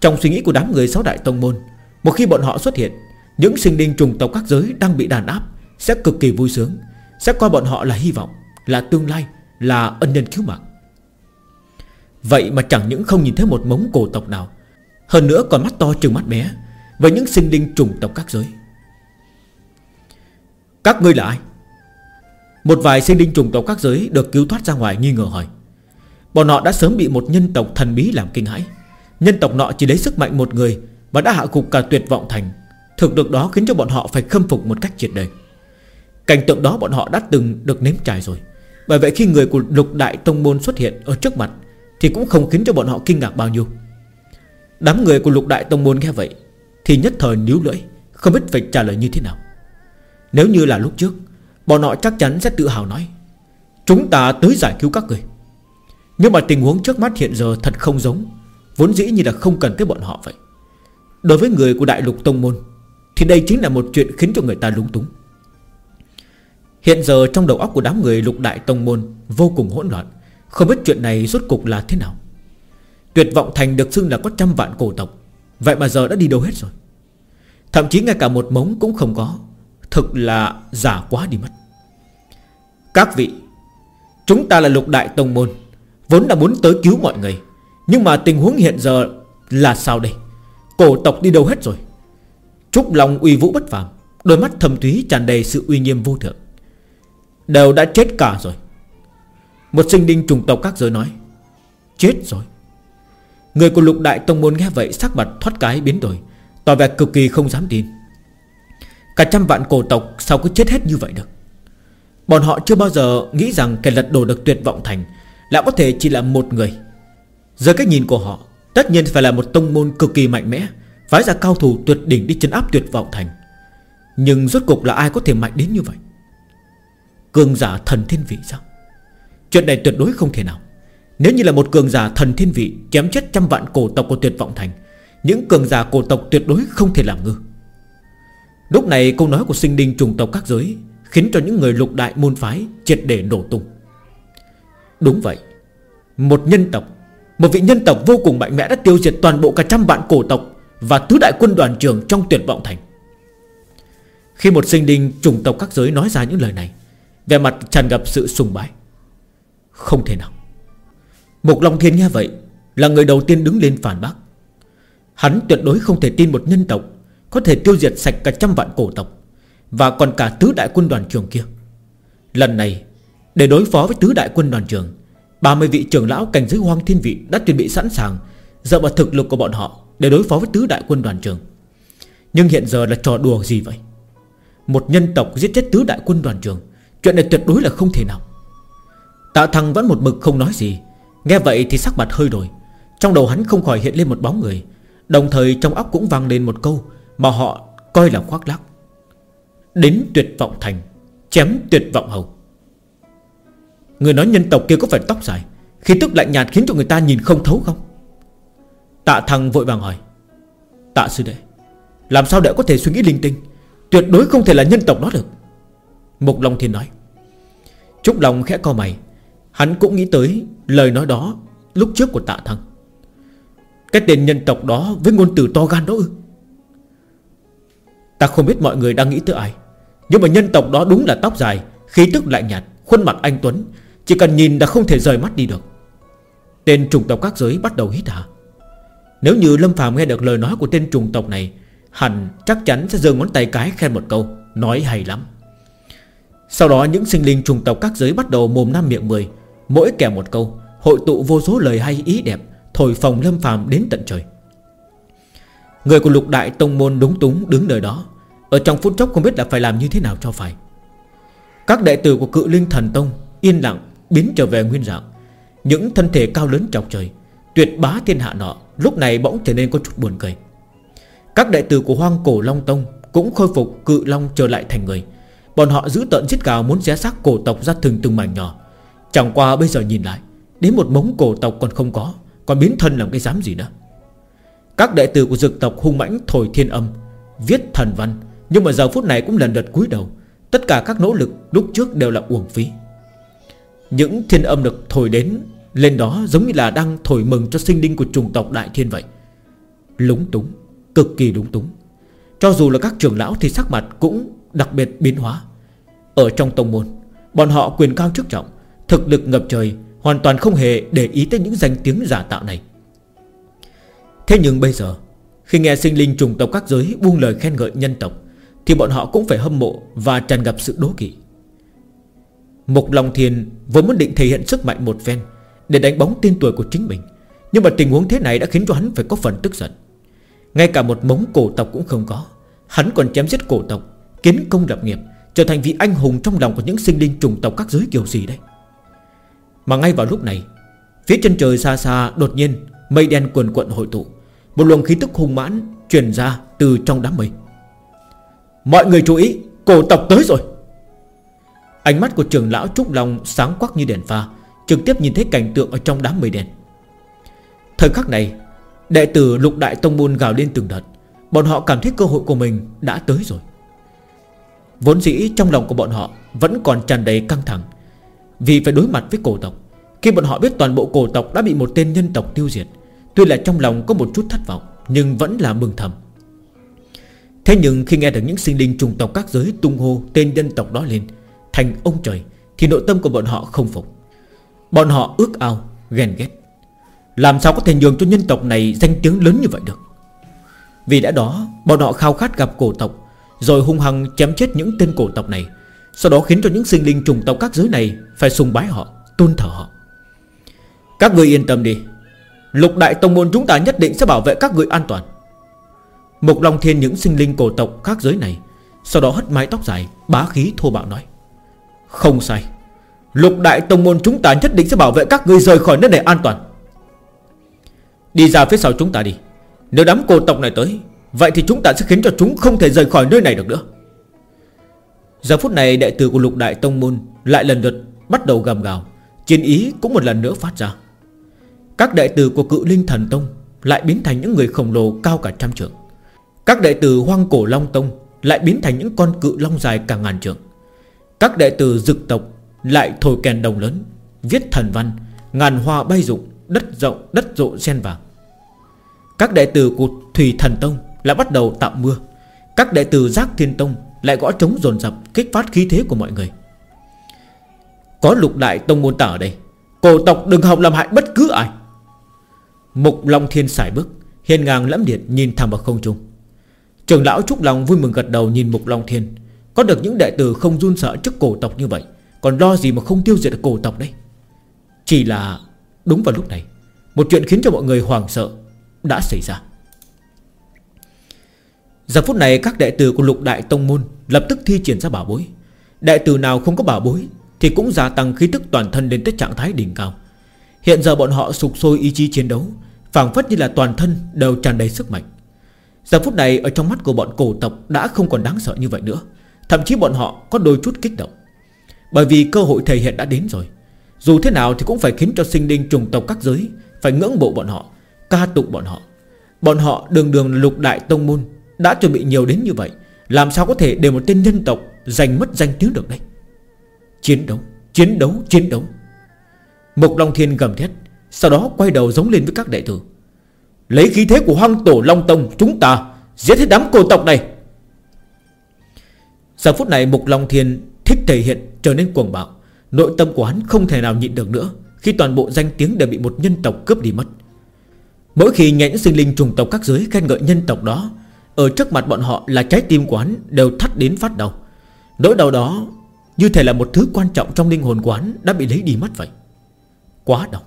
Trong suy nghĩ của đám người sáu đại tông môn, Một khi bọn họ xuất hiện, Những sinh linh, chủng tộc, các giới đang bị đàn áp Sẽ cực kỳ vui sướng, Sẽ coi bọn họ là hy vọng. Là tương lai, Là ân nhân cứu mạng. Vậy mà chẳng những không nhìn thấy một mống cổ tộc nào, Hơn nữa còn mắt to trừng mắt bé Với những sinh linh trùng tộc các giới. Các ngươi là ai? Một vài sinh linh trùng tộc các giới Được cứu thoát ra ngoài nghi ngờ hỏi. Bọn họ đã sớm bị một nhân tộc thần bí làm kinh hãi. Nhân tộc nọ chỉ lấy sức mạnh một người Và đã hạ gục cả tuyệt vọng thành. Thực lực đó khiến cho bọn họ phải khâm phục một cách triệt đề. Cảnh tượng đó bọn họ đã từng được nếm trải rồi. Bởi vậy khi người của lục đại tông môn xuất hiện Ở trước mặt, Thì cũng không khiến cho bọn họ kinh ngạc bao nhiêu. Đám người của lục đại tông môn nghe vậy, Thì nhất thời níu lưỡi, Không biết phải trả lời như thế nào. Nếu như là lúc trước, Bọn họ chắc chắn sẽ tự hào nói, Chúng ta tới giải cứu các người. Nhưng mà tình huống trước mắt hiện giờ thật không giống, Vốn dĩ như là không cần tới bọn họ vậy. Đối với người của đại lục tông môn, Thì đây chính là một chuyện khiến cho người ta lúng túng. Hiện giờ trong đầu óc của đám người lục đại tông môn Vô cùng hỗn loạn. Không biết chuyện này rốt cục là thế nào. Tuyệt vọng thành được xưng là có trăm vạn cổ tộc. Vậy mà giờ đã đi đâu hết rồi? Thậm chí ngay cả một mống cũng không có. Thực là giả quá đi mất. Các vị, Chúng ta là lục đại tông môn, Vốn đã muốn tới cứu mọi người. Nhưng mà tình huống hiện giờ là sao đây? Cổ tộc đi đâu hết rồi? Trúc Long uy vũ bất phàm, Đôi mắt thầm thúy tràn đầy sự uy nghiêm vô thượng. Đều đã chết cả rồi. Một sinh linh trùng tộc các giới nói, Chết rồi. Người của lục đại tông môn nghe vậy, Sắc mặt thoát cái biến đổi, Tỏ vẻ cực kỳ không dám tin. Cả trăm vạn cổ tộc sao cứ chết hết như vậy được? Bọn họ chưa bao giờ nghĩ rằng Kẻ lật đổ được tuyệt vọng thành Lại có thể chỉ là một người. Giờ cách nhìn của họ, Tất nhiên phải là một tông môn cực kỳ mạnh mẽ, Phái ra cao thủ tuyệt đỉnh đi chân áp tuyệt vọng thành. Nhưng rốt cục là ai có thể mạnh đến như vậy? Cường giả thần thiên vị sao? Chuyện này tuyệt đối không thể nào. Nếu như là một cường giả thần thiên vị Chém chết trăm vạn cổ tộc của tuyệt vọng thành, Những cường giả cổ tộc tuyệt đối không thể làm ngư Lúc này câu nói của sinh đinh trùng tộc các giới Khiến cho những người lục đại môn phái Triệt để nổ tung. Đúng vậy, Một nhân tộc, Một vị nhân tộc vô cùng mạnh mẽ đã tiêu diệt toàn bộ cả trăm vạn cổ tộc Và tứ đại quân đoàn trường trong tuyệt vọng thành. Khi một sinh đinh trùng tộc các giới nói ra những lời này về mặt tràn gặp sự sùng bái. Không thể nào. Mục Long Thiên nghe vậy, Là người đầu tiên đứng lên phản bác. Hắn tuyệt đối không thể tin một nhân tộc Có thể tiêu diệt sạch cả trăm vạn cổ tộc Và còn cả tứ đại quân đoàn trường kia. Lần này, Để đối phó với tứ đại quân đoàn trường 30 vị trưởng lão cảnh giới hoang thiên vị Đã chuẩn bị sẵn sàng, Dựa vào thực lực của bọn họ Để đối phó với tứ đại quân đoàn trường Nhưng hiện giờ là trò đùa gì vậy? Một nhân tộc giết chết tứ đại quân đoàn trường Chuyện này tuyệt đối là không thể nào. Tạ thăng vẫn một mực không nói gì. Nghe vậy thì sắc mặt hơi đổi. Trong đầu hắn không khỏi hiện lên một bóng người. Đồng thời trong óc cũng vang lên một câu Mà họ coi là khoác lác. Đến tuyệt vọng thành, Chém tuyệt vọng hầu. Người nói nhân tộc kia có phải tóc dài Khi tức lạnh nhạt khiến cho người ta nhìn không thấu không? Tạ thăng vội vàng hỏi. Tạ sư đệ, Làm sao đệ có thể suy nghĩ linh tinh? Tuyệt đối không thể là nhân tộc đó được. Mục Long Thiên nói Trúc Long khẽ co mày. Hắn cũng nghĩ tới lời nói đó Lúc trước của tạ thăng. Cái tên nhân tộc đó với ngôn từ to gan đó ư? Ta không biết mọi người đang nghĩ tới ai, Nhưng mà nhân tộc đó đúng là tóc dài, Khí tức lạnh nhạt, Khuôn mặt anh Tuấn. Chỉ cần nhìn đã không thể rời mắt đi được. Tên trùng tộc các giới bắt đầu hít hả Nếu như Lâm Phàm nghe được lời nói của tên trùng tộc này, Hẳn chắc chắn sẽ giơ ngón tay cái khen một câu, Nói hay lắm sau đó những sinh linh trùng tộc các giới bắt đầu mồm năm miệng mười. Mỗi kẻ một câu, Hội tụ vô số lời hay ý đẹp, Thổi phòng lâm phàm đến tận trời. Người của lục đại tông môn đúng túng đứng nơi đó. Ở trong phút chốc không biết là phải làm như thế nào cho phải. Các đệ tử của cự linh thần tông Yên lặng biến trở về nguyên dạng. Những thân thể cao lớn trọc trời, Tuyệt bá thiên hạ nọ, Lúc này bỗng trở nên có chút buồn cười. Các đệ tử của hoang cổ long tông Cũng khôi phục cự long trở lại thành người. Bọn họ giữ tận giết gào muốn xé xác cổ tộc ra từng từng mảnh nhỏ. Chẳng qua bây giờ nhìn lại, Đến một mống cổ tộc còn không có, Còn biến thân làm cái dám gì nữa. Các đệ tử của dực tộc hung mãnh thổi thiên âm, Viết thần văn, Nhưng mà giờ phút này cũng lần lượt cúi đầu. Tất cả các nỗ lực lúc trước đều là uổng phí. Những thiên âm được thổi đến, Lên đó giống như là đang thổi mừng cho sinh linh của trùng tộc đại thiên vậy. Lúng túng, Cực kỳ lúng túng. Cho dù là các trưởng lão thì sắc mặt cũng đặc biệt biến hóa ở trong tông môn. Bọn họ quyền cao chức trọng, Thực lực ngập trời, Hoàn toàn không hề để ý tới những danh tiếng giả tạo này. Thế nhưng bây giờ, Khi nghe sinh linh trùng tộc các giới buông lời khen ngợi nhân tộc, Thì bọn họ cũng phải hâm mộ Và tràn gặp sự đố kỵ. Mục Long Thiên vốn muốn định thể hiện sức mạnh một phen Để đánh bóng tên tuổi của chính mình, Nhưng mà tình huống thế này đã khiến cho hắn phải có phần tức giận. Ngay cả một mống cổ tộc cũng không có, Hắn còn chém giết cổ tộc, Kiến công lập nghiệp Trở thành vị anh hùng trong lòng của những sinh linh trùng tộc các giới kiểu gì đây Mà ngay vào lúc này, Phía chân trời xa xa đột nhiên Mây đen quần quận hội tụ, Một luồng khí tức hung mãn truyền ra từ trong đám mây. Mọi người chú ý, Cổ tộc tới rồi. Ánh mắt của trưởng lão Trúc Long sáng quắc như đèn pha, Trực tiếp nhìn thấy cảnh tượng ở trong đám mây đen. Thời khắc này, Đệ tử lục đại tông môn gào lên từng đợt, Bọn họ cảm thấy cơ hội của mình đã tới rồi. Vốn dĩ trong lòng của bọn họ Vẫn còn tràn đầy căng thẳng. Vì phải đối mặt với cổ tộc Khi bọn họ biết toàn bộ cổ tộc đã bị một tên nhân tộc tiêu diệt Tuy là trong lòng có một chút thất vọng Nhưng vẫn là mừng thầm. Thế nhưng khi nghe được những sinh linh trùng tộc các giới tung hô tên nhân tộc đó lên Thành ông trời Thì nội tâm của bọn họ không phục. Bọn họ ước ao, ghen ghét. Làm sao có thể nhường cho nhân tộc này danh tiếng lớn như vậy được? Vì đã đó Bọn họ khao khát gặp cổ tộc rồi hung hăng chém chết những tên cổ tộc này. Sau đó khiến cho những sinh linh trùng tộc các giới này Phải sùng bái họ, tôn thờ họ. Các người yên tâm đi. Lục đại tông môn chúng ta nhất định sẽ bảo vệ các người an toàn. Mục Long Thiên những sinh linh cổ tộc khác giới này Sau đó hất mái tóc dài Bá khí thô bạo nói Không sai. Lục đại tông môn chúng ta nhất định sẽ bảo vệ các người rời khỏi nơi này an toàn. Đi ra phía sau chúng ta đi. Nếu đám cổ tộc này tới Vậy thì chúng ta sẽ khiến cho chúng không thể rời khỏi nơi này được nữa. Giờ phút này, đệ tử của lục đại tông môn Lại lần lượt bắt đầu gầm gào. Chiến ý cũng một lần nữa phát ra. Các đệ tử của cự linh thần tông Lại biến thành những người khổng lồ cao cả trăm trượng. Các đệ tử hoang cổ long tông Lại biến thành những con cự long dài cả ngàn trượng. Các đệ tử dực tộc Lại thổi kèn đồng lớn, Viết thần văn, Ngàn hoa bay rụng, Đất rộng, đất rộ sen vàng. Các đệ tử của Thủy Thần Tông lại bắt đầu tạm mưa. Các đệ tử Giác Thiên Tông Lại gõ trống dồn dập Kích phát khí thế của mọi người. Có lục đại tông môn tả ở đây, Cổ tộc đừng hòng làm hại bất cứ ai. Mục Long Thiên xài bước, hiên ngang lẫm điện nhìn thẳng vào không trung. Trường lão Trúc Long vui mừng gật đầu nhìn Mục Long Thiên. Có được những đệ tử không run sợ trước cổ tộc như vậy, Còn lo gì mà không tiêu diệt được cổ tộc đây? Chỉ là Đúng vào lúc này, Một chuyện khiến cho mọi người hoàng sợ Đã xảy ra. Giờ phút này các đệ tử của lục đại tông môn Lập tức thi triển ra bảo bối. Đệ tử nào không có bảo bối Thì cũng gia tăng khí tức toàn thân đến tới trạng thái đỉnh cao. Hiện giờ bọn họ sục sôi ý chí chiến đấu, phảng phất như là toàn thân đều tràn đầy sức mạnh. Giờ phút này ở trong mắt của bọn cổ tộc Đã không còn đáng sợ như vậy nữa, Thậm chí bọn họ có đôi chút kích động. Bởi vì cơ hội thể hiện đã đến rồi, Dù thế nào thì cũng phải khiến cho sinh linh trùng tộc các giới Phải ngưỡng bộ bọn họ, Ca tụng bọn họ. Bọn họ đường đường lục đại tông môn đã chuẩn bị nhiều đến như vậy Làm sao có thể để một tên nhân tộc Giành mất danh tiếng được đây? Chiến đấu, chiến đấu, chiến đấu. Mục Long Thiên gầm thét Sau đó quay đầu giống lên với các đệ tử. Lấy khí thế của hoang tổ Long Tông Chúng ta giết hết đám cổ tộc này. Giờ phút này Mục Long Thiên thích thể hiện trở nên cuồng bạo. Nội tâm của hắn không thể nào nhịn được nữa Khi toàn bộ danh tiếng đều bị một nhân tộc cướp đi mất. Mỗi khi nhãn sinh linh trùng tộc các giới khen ngợi nhân tộc đó ở trước mặt bọn họ là trái tim của hắn đều thắt đến phát đau. Nỗi đau đó Như thể là một thứ quan trọng trong linh hồn quán Đã bị lấy đi mất vậy. Quá đau.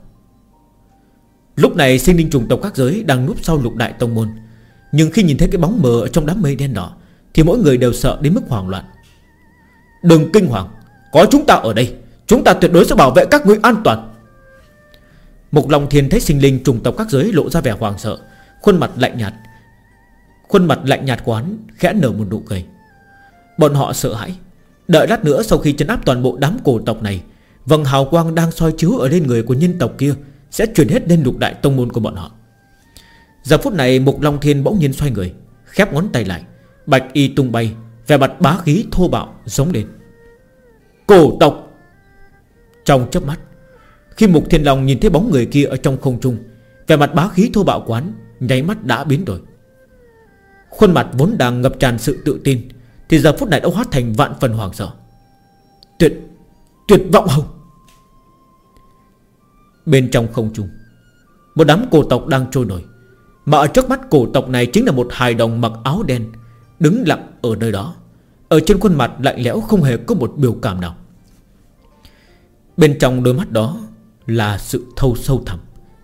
Lúc này sinh linh trùng tộc các giới Đang núp sau lục đại tông môn. Nhưng khi nhìn thấy cái bóng mờ ở trong đám mây đen đỏ, Thì mỗi người đều sợ đến mức hoảng loạn. Đừng kinh hoàng, Có chúng ta ở đây, Chúng ta tuyệt đối sẽ bảo vệ các ngươi an toàn. Mục Long Thiên thấy sinh linh trùng tộc các giới lộ ra vẻ hoàng sợ, Khuôn mặt lạnh nhạt Khuôn mặt lạnh nhạt quán Khẽ nở một nụ cười. Bọn họ sợ hãi. Đợi lát nữa sau khi chấn áp toàn bộ đám cổ tộc này, Vầng hào quang đang soi chiếu ở lên người của nhân tộc kia Sẽ chuyển hết lên lục đại tông môn của bọn họ. Giờ phút này Mục Long Thiên bỗng nhiên xoay người, Khép ngón tay lại, Bạch y tung bay, Vẻ mặt bá khí thô bạo giống lên. Cổ tộc! Trong chớp mắt, Khi Mục Thiên Long nhìn thấy bóng người kia ở trong không trung, Vẻ mặt bá khí thô bạo quán Nháy mắt đã biến đổi. Khuôn mặt vốn đang ngập tràn sự tự tin, Thì giờ phút này đã hóa thành vạn phần hoàng sợ. Tuyệt Tuyệt vọng hồng. Bên trong không trung, Một đám cổ tộc đang trôi nổi, Mà ở trước mắt cổ tộc này chính là một hài đồng mặc áo đen Đứng lặng ở nơi đó. Ở trên khuôn mặt lạnh lẽo không hề có một biểu cảm nào. Bên trong đôi mắt đó Là sự thâu sâu thẳm,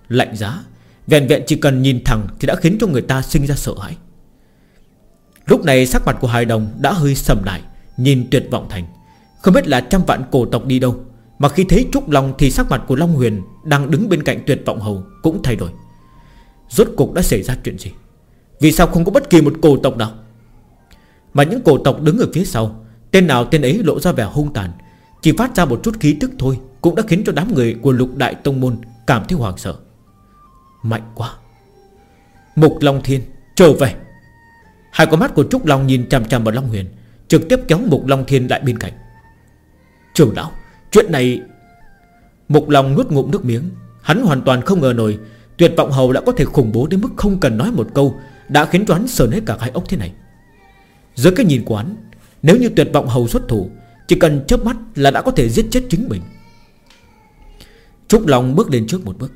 Lạnh giá, Vẹn vẹn chỉ cần nhìn thẳng Thì đã khiến cho người ta sinh ra sợ hãi. Lúc này sắc mặt của Hải đồng Đã hơi sầm lại, Nhìn tuyệt vọng thành. Không biết là trăm vạn cổ tộc đi đâu, Mà khi thấy Trúc Long Thì sắc mặt của Long Huyền Đang đứng bên cạnh tuyệt vọng hầu Cũng thay đổi. Rốt cuộc đã xảy ra chuyện gì? Vì sao không có bất kỳ một cổ tộc nào? Mà những cổ tộc đứng ở phía sau, Tên nào tên ấy lộ ra vẻ hung tàn, Chỉ phát ra một chút khí tức thôi Cũng đã khiến cho đám người của lục đại tông môn Cảm thấy hoàng sợ. Mạnh quá. Mục Long Thiên trở về. Hai con mắt của Trúc Long nhìn chằm chằm vào Long Huyền, Trực tiếp kéo Mục Long Thiên lại bên cạnh. Trường lão, Chuyện này, Mục Long nuốt ngụm nước miếng, Hắn hoàn toàn không ngờ nổi, Tuyệt vọng hầu đã có thể khủng bố đến mức không cần nói một câu, Đã khiến cho hắn sờn hết cả hai ốc thế này. Dưới cái nhìn của hắn, Nếu như tuyệt vọng hầu xuất thủ, Chỉ cần chớp mắt là đã có thể giết chết chính mình. Trúc Long bước lên trước một bước.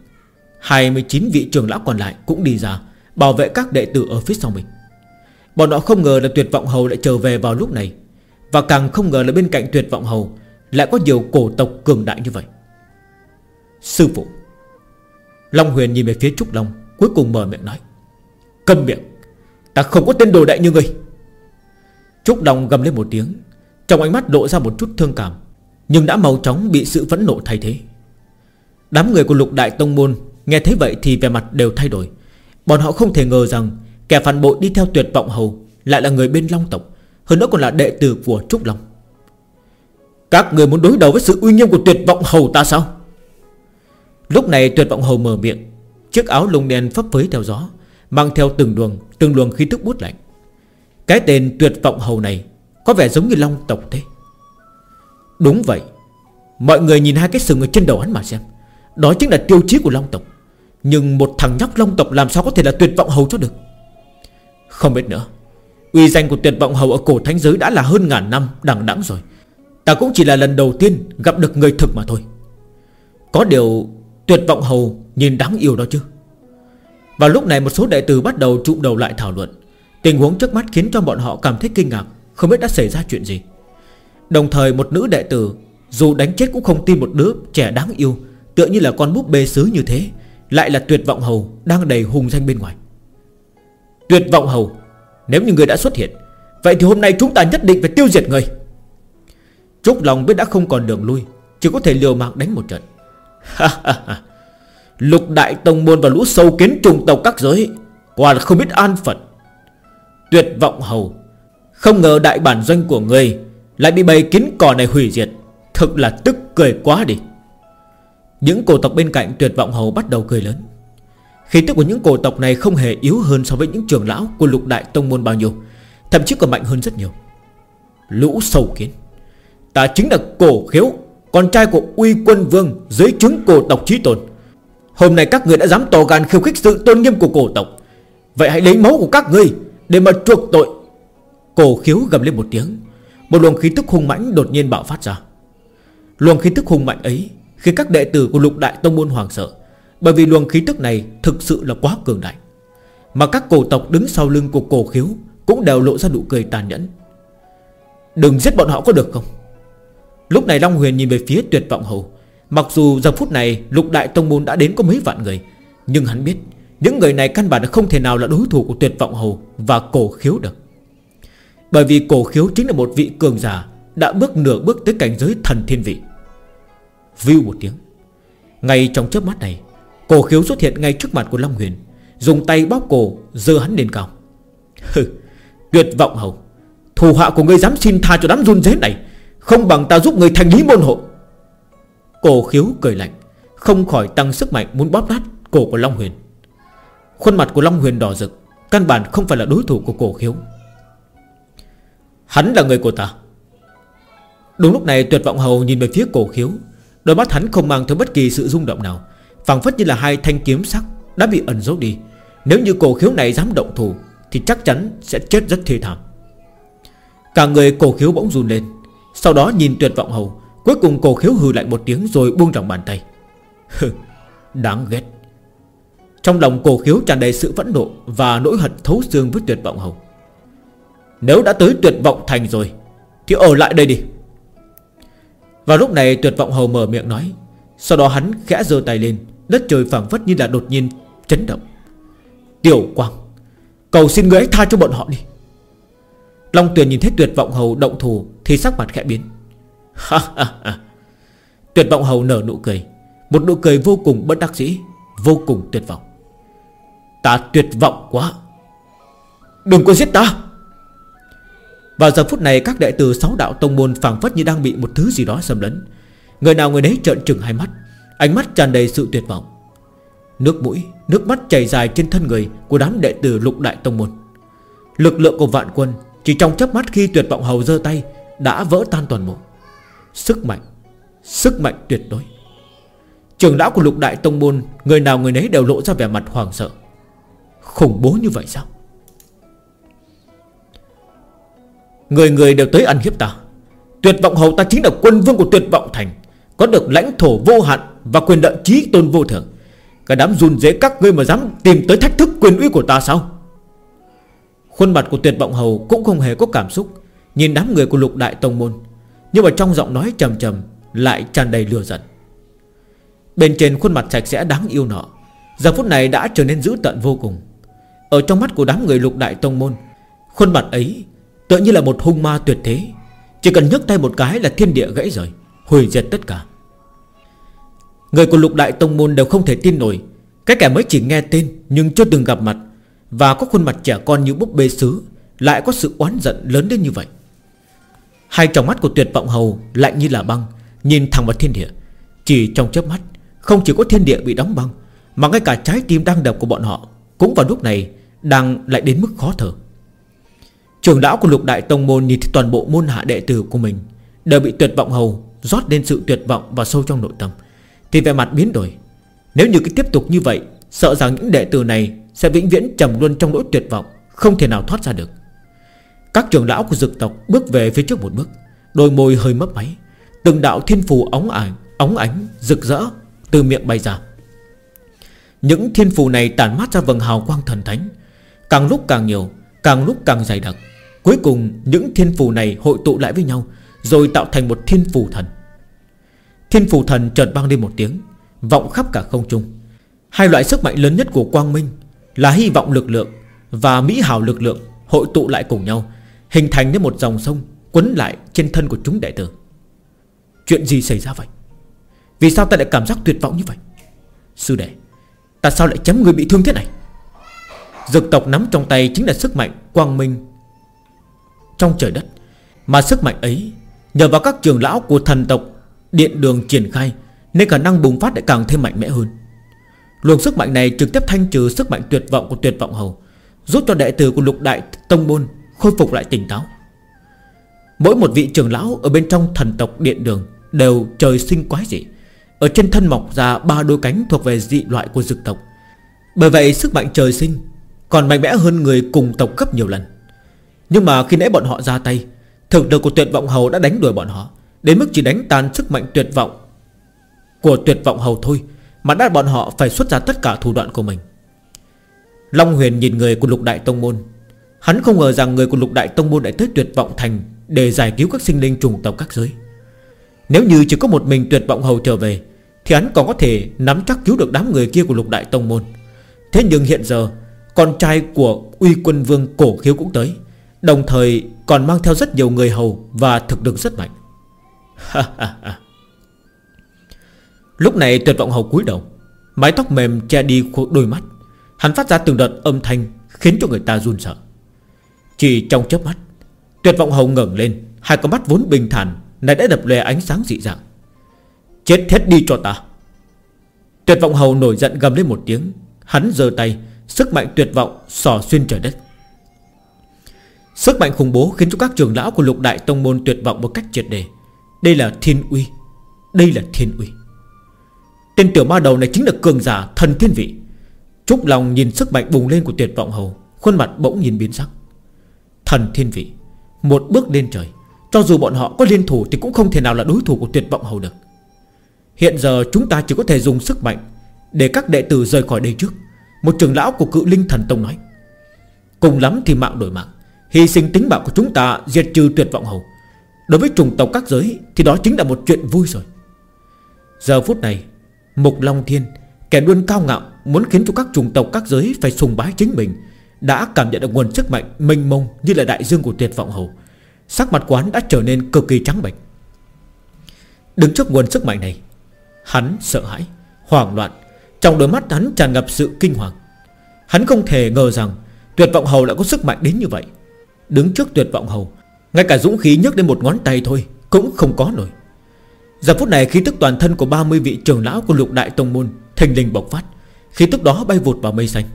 29 vị trưởng lão còn lại cũng đi ra, Bảo vệ các đệ tử ở phía sau mình. Bọn họ không ngờ là tuyệt vọng hầu lại trở về vào lúc này. Và càng không ngờ là bên cạnh tuyệt vọng hầu Lại có nhiều cổ tộc cường đại như vậy. Sư phụ, Long huyền nhìn về phía Trúc Long, Cuối cùng mở miệng nói Cầm miệng, Ta không có tên đồ đại như ngươi. Trúc Long gầm lên một tiếng, Trong ánh mắt lộ ra một chút thương cảm, Nhưng đã màu chóng bị sự phẫn nộ thay thế. Đám người của lục đại tông môn Nghe thấy vậy thì vẻ mặt đều thay đổi. Bọn họ không thể ngờ rằng Kẻ phản bội đi theo tuyệt vọng hầu, Lại là người bên Long tộc, Hơn nữa còn là đệ tử của Trúc Long. Các người muốn đối đầu với sự uy nghiêm của tuyệt vọng hầu ta sao? Lúc này tuyệt vọng hầu mở miệng, Chiếc áo lông đen phấp phới theo gió, Mang theo từng luồng Từng luồng khí thức bút lạnh. Cái tên tuyệt vọng hầu này Có vẻ giống như long tộc thế. Đúng vậy, Mọi người nhìn hai cái sừng ở trên đầu hắn mà xem, Đó chính là tiêu chí của long tộc. Nhưng một thằng nhóc long tộc làm sao có thể là tuyệt vọng hầu cho được? Không biết nữa. Uy danh của tuyệt vọng hầu ở cổ thánh giới đã là hơn ngàn năm đằng đẵng rồi. Ta cũng chỉ là lần đầu tiên gặp được người thực mà thôi. Có điều Tuyệt vọng hầu nhìn đáng yêu đó chứ. Vào lúc này một số đệ tử bắt đầu trụ đầu lại thảo luận. Tình huống trước mắt khiến cho bọn họ cảm thấy kinh ngạc, Không biết đã xảy ra chuyện gì. Đồng thời một nữ đệ tử, Dù đánh chết cũng không tin một đứa trẻ đáng yêu, Tựa như là con búp bê sứ như thế, Lại là tuyệt vọng hầu Đang đầy hùng danh bên ngoài. Tuyệt vọng hầu. Nếu như người đã xuất hiện, Vậy thì hôm nay chúng ta nhất định phải tiêu diệt người. Trúc lòng biết đã không còn đường lui, Chỉ có thể liều mạng đánh một trận. Lục đại tông môn và lũ sâu kiến trùng tộc các giới, Quả là không biết an phận. Tuyệt vọng hầu. Không ngờ đại bản doanh của người Lại bị bầy kiến cỏ này hủy diệt. Thực là tức cười quá đi. Những cổ tộc bên cạnh tuyệt vọng hầu bắt đầu cười lớn. Khí tức của những cổ tộc này không hề yếu hơn so với những trường lão của lục đại tông môn bao nhiêu, Thậm chí còn mạnh hơn rất nhiều. Lũ sâu kiến. Ta chính là cổ khiếu, con trai của uy quân vương Dưới chứng cổ tộc trí tôn. Hôm nay các người đã dám tỏ gan khiêu khích sự tôn nghiêm của cổ tộc. Vậy hãy lấy máu của các người Để mà chuộc tội. Cổ khiếu gầm lên một tiếng. Một luồng khí tức hung mãnh đột nhiên bạo phát ra. Luồng khí tức hung mạnh ấy Khi các đệ tử của lục đại tông môn hoàng sợ. Bởi vì luồng khí tức này Thực sự là quá cường đại. Mà các cổ tộc đứng sau lưng của cổ khiếu Cũng đều lộ ra nụ cười tàn nhẫn. Đừng giết bọn họ có được không? Lúc này Long Huyền nhìn về phía tuyệt vọng hầu. Mặc dù giờ phút này lục đại tông môn đã đến có mấy vạn người, Nhưng hắn biết Những người này căn bản không thể nào là đối thủ của tuyệt vọng hầu Và cổ khiếu được. Bởi vì cổ khiếu chính là một vị cường giả Đã bước nửa bước tới cảnh giới thần thiên vị. View một tiếng. Ngay trong chớp mắt này Cổ khiếu xuất hiện ngay trước mặt của Long Huyền. Dùng tay bóp cổ Dơ hắn lên cao. Hừ, Tuyệt vọng hầu. Thù hạ của ngươi dám xin tha cho đám run rế này. Không bằng ta giúp người thành lý môn hộ. Cổ khiếu cười lạnh, Không khỏi tăng sức mạnh muốn bóp nát cổ của Long Huyền. Khuôn mặt của Long Huyền đỏ rực, Căn bản không phải là đối thủ của cổ khiếu. Hắn là người của ta. Đúng lúc này, tuyệt vọng hầu nhìn về phía cổ khiếu. Đôi mắt hắn không mang theo bất kỳ sự rung động nào phảng phất như là hai thanh kiếm sắc Đã bị ẩn giấu đi. Nếu như cổ khiếu này dám động thủ, Thì chắc chắn sẽ chết rất thê thảm. Cả người cổ khiếu bỗng run lên, sau đó nhìn tuyệt vọng hầu, Cuối cùng cổ khiếu hừ lại một tiếng rồi buông rộng bàn tay. Đáng ghét. Trong lòng cổ khiếu tràn đầy sự phẫn nộ Và nỗi hận thấu xương với tuyệt vọng hầu. Nếu đã tới tuyệt vọng thành rồi, Thì ở lại đây đi. Vào lúc này tuyệt vọng hầu mở miệng nói sau đó hắn khẽ giơ tay lên, Đất trời phảng phất như là đột nhiên chấn động. Tiểu quang, Cầu xin người ấy tha cho bọn họ đi. Long tuyền nhìn thấy tuyệt vọng hầu động thù Thì sắc mặt khẽ biến. Tuyệt vọng hầu nở nụ cười, Một nụ cười vô cùng bất đắc dĩ, Vô cùng tuyệt vọng. Ta tuyệt vọng quá. Đừng có giết ta. Vào giờ phút này, các đệ tử sáu đạo tông môn phảng phất như đang bị một thứ gì đó xâm lấn. Người nào người đấy trợn trừng hai mắt. Ánh mắt tràn đầy sự tuyệt vọng. Nước mũi, nước mắt chảy dài trên thân người Của đám đệ tử lục đại tông môn. Lực lượng của vạn quân Chỉ trong chớp mắt khi tuyệt vọng hầu dơ tay Đã vỡ tan toàn bộ. Sức mạnh Sức mạnh tuyệt đối. Trường lão của lục đại tông môn Người nào người nấy đều lộ ra vẻ mặt hoàng sợ. Khủng bố như vậy sao? Người người đều tới ăn hiếp ta. Tuyệt vọng hầu ta chính là quân vương của tuyệt vọng thành. Có được lãnh thổ vô hạn Và quyền lợi trí tôn vô thượng Cả đám run dễ các ngươi mà dám tìm tới thách thức quyền uy của ta sao? Khuôn mặt của tuyệt vọng hầu Cũng không hề có cảm xúc, Nhìn đám người của lục đại tông môn, Nhưng mà trong giọng nói trầm trầm Lại tràn đầy lừa giận. Bên trên khuôn mặt sạch sẽ đáng yêu nọ, Giờ phút này đã trở nên dữ tận vô cùng. Ở trong mắt của đám người lục đại tông môn, Khuôn mặt ấy Tựa như là một hung ma tuyệt thế, Chỉ cần nhấc tay một cái là thiên địa gãy rời. Hủy diệt tất cả. Người của lục đại tông môn đều không thể tin nổi. Cái kẻ mới chỉ nghe tên Nhưng chưa từng gặp mặt Và có khuôn mặt trẻ con như búp bê sứ Lại có sự oán giận lớn đến như vậy. Hai tròng mắt của tuyệt vọng hầu Lạnh như là băng, Nhìn thẳng vào thiên địa. Chỉ trong chớp mắt, Không chỉ có thiên địa bị đóng băng, Mà ngay cả trái tim đang đập của bọn họ Cũng vào lúc này Đang lại đến mức khó thở. Trường lão của lục đại tông môn Nhìn toàn bộ môn hạ đệ tử của mình Đều bị tuyệt vọng hầu Rót lên sự tuyệt vọng vào sâu trong nội tâm. Thì về mặt biến đổi. Nếu như cứ tiếp tục như vậy, Sợ rằng những đệ tử này Sẽ vĩnh viễn trầm luôn trong nỗi tuyệt vọng, Không thể nào thoát ra được. Các trưởng lão của dực tộc bước về phía trước một bước. Đôi môi hơi mấp máy. Từng đạo thiên phù óng ảnh, Óng ánh rực rỡ Từ miệng bay ra. Những thiên phù này tản mát ra vầng hào quang thần thánh. Càng lúc càng nhiều, Càng lúc càng dày đặc. Cuối cùng, những thiên phù này hội tụ lại với nhau rồi tạo thành một thiên phù thần. Thiên phù thần chợt vang lên một tiếng, Vọng khắp cả không trung. Hai loại sức mạnh lớn nhất của quang minh Là hy vọng lực lượng Và mỹ hào lực lượng hội tụ lại cùng nhau, Hình thành như một dòng sông Quấn lại trên thân của chúng đệ tử. Chuyện gì xảy ra vậy? Vì sao ta lại cảm giác tuyệt vọng như vậy? Sư đệ, Ta sao lại chấm người bị thương thế này? Dược tộc nắm trong tay chính là sức mạnh quang minh. Trong trời đất, Mà sức mạnh ấy Nhờ vào các trường lão của thần tộc, Điện đường triển khai, Nên khả năng bùng phát lại càng thêm mạnh mẽ hơn. Luồng sức mạnh này trực tiếp thanh trừ sức mạnh tuyệt vọng của tuyệt vọng hầu, Giúp cho đệ tử của lục đại tông môn Khôi phục lại tỉnh táo. Mỗi một vị trưởng lão ở bên trong thần tộc điện đường Đều trời sinh quái dị. Ở trên thân mọc ra ba đôi cánh thuộc về dị loại của dực tộc. Bởi vậy sức mạnh trời sinh Còn mạnh mẽ hơn người cùng tộc gấp nhiều lần. Nhưng mà khi nãy bọn họ ra tay Thực lực của tuyệt vọng hầu đã đánh đuổi bọn họ, Đến mức chỉ đánh tan sức mạnh tuyệt vọng Của tuyệt vọng hầu thôi, Mà đã bọn họ phải xuất ra tất cả thủ đoạn của mình. Long huyền nhìn người của lục đại tông môn. Hắn không ngờ rằng người của lục đại tông môn đã tới tuyệt vọng thành Để giải cứu các sinh linh trùng tộc các giới. Nếu như chỉ có một mình tuyệt vọng hầu trở về, Thì hắn còn có thể nắm chắc cứu được đám người kia của lục đại tông môn. Thế nhưng hiện giờ, Con trai của uy quân vương cổ khiếu cũng tới, Đồng thời còn mang theo rất nhiều người hầu Và thực lực rất mạnh. Lúc này tuyệt vọng hầu cúi đầu, Mái tóc mềm che đi đôi mắt. Hắn phát ra từng đợt âm thanh Khiến cho người ta run sợ. Chỉ trong chớp mắt, Tuyệt vọng hầu ngẩng lên, Hai con mắt vốn bình thản Này đã đập lè ánh sáng dị dạng. Chết hết đi cho ta. Tuyệt vọng hầu nổi giận gầm lên một tiếng, Hắn giơ tay, Sức mạnh tuyệt vọng sò xuyên trời đất. Sức mạnh khủng bố khiến cho các trưởng lão của lục đại tông môn tuyệt vọng một cách triệt đề. Đây là thiên uy. Đây là thiên uy. Tên tiểu ma đầu này chính là cường giả thần thiên vị. Trúc lòng nhìn sức mạnh bùng lên của tuyệt vọng hầu, Khuôn mặt bỗng nhìn biến sắc. Thần thiên vị, Một bước lên trời. Cho dù bọn họ có liên thủ Thì cũng không thể nào là đối thủ của tuyệt vọng hầu được. Hiện giờ chúng ta chỉ có thể dùng sức mạnh Để các đệ tử rời khỏi đây trước, Một trưởng lão của cự linh thần tông nói. Cùng lắm thì mạng đổi mạng. Hy sinh tính mạng của chúng ta diệt trừ tuyệt vọng hầu. Đối với trùng tộc các giới Thì đó chính là một chuyện vui rồi. Giờ phút này, Mục Long Thiên, Kẻ luôn cao ngạo, Muốn khiến cho các trùng tộc các giới Phải sùng bái chính mình, Đã cảm nhận được nguồn sức mạnh mênh mông Như là đại dương của tuyệt vọng hầu. Sắc mặt quán đã trở nên cực kỳ trắng bệch. Đứng trước nguồn sức mạnh này, Hắn sợ hãi, Hoảng loạn. Trong đôi mắt hắn tràn ngập sự kinh hoàng. Hắn không thể ngờ rằng Tuyệt vọng hầu lại có sức mạnh đến như vậy. Đứng trước tuyệt vọng hầu. Ngay cả dũng khí nhấc lên một ngón tay thôi, Cũng không có nổi. Giờ phút này, khí tức toàn thân của 30 vị trưởng lão của lục đại tông môn Thành linh bộc phát. Khí tức đó bay vụt vào mây xanh.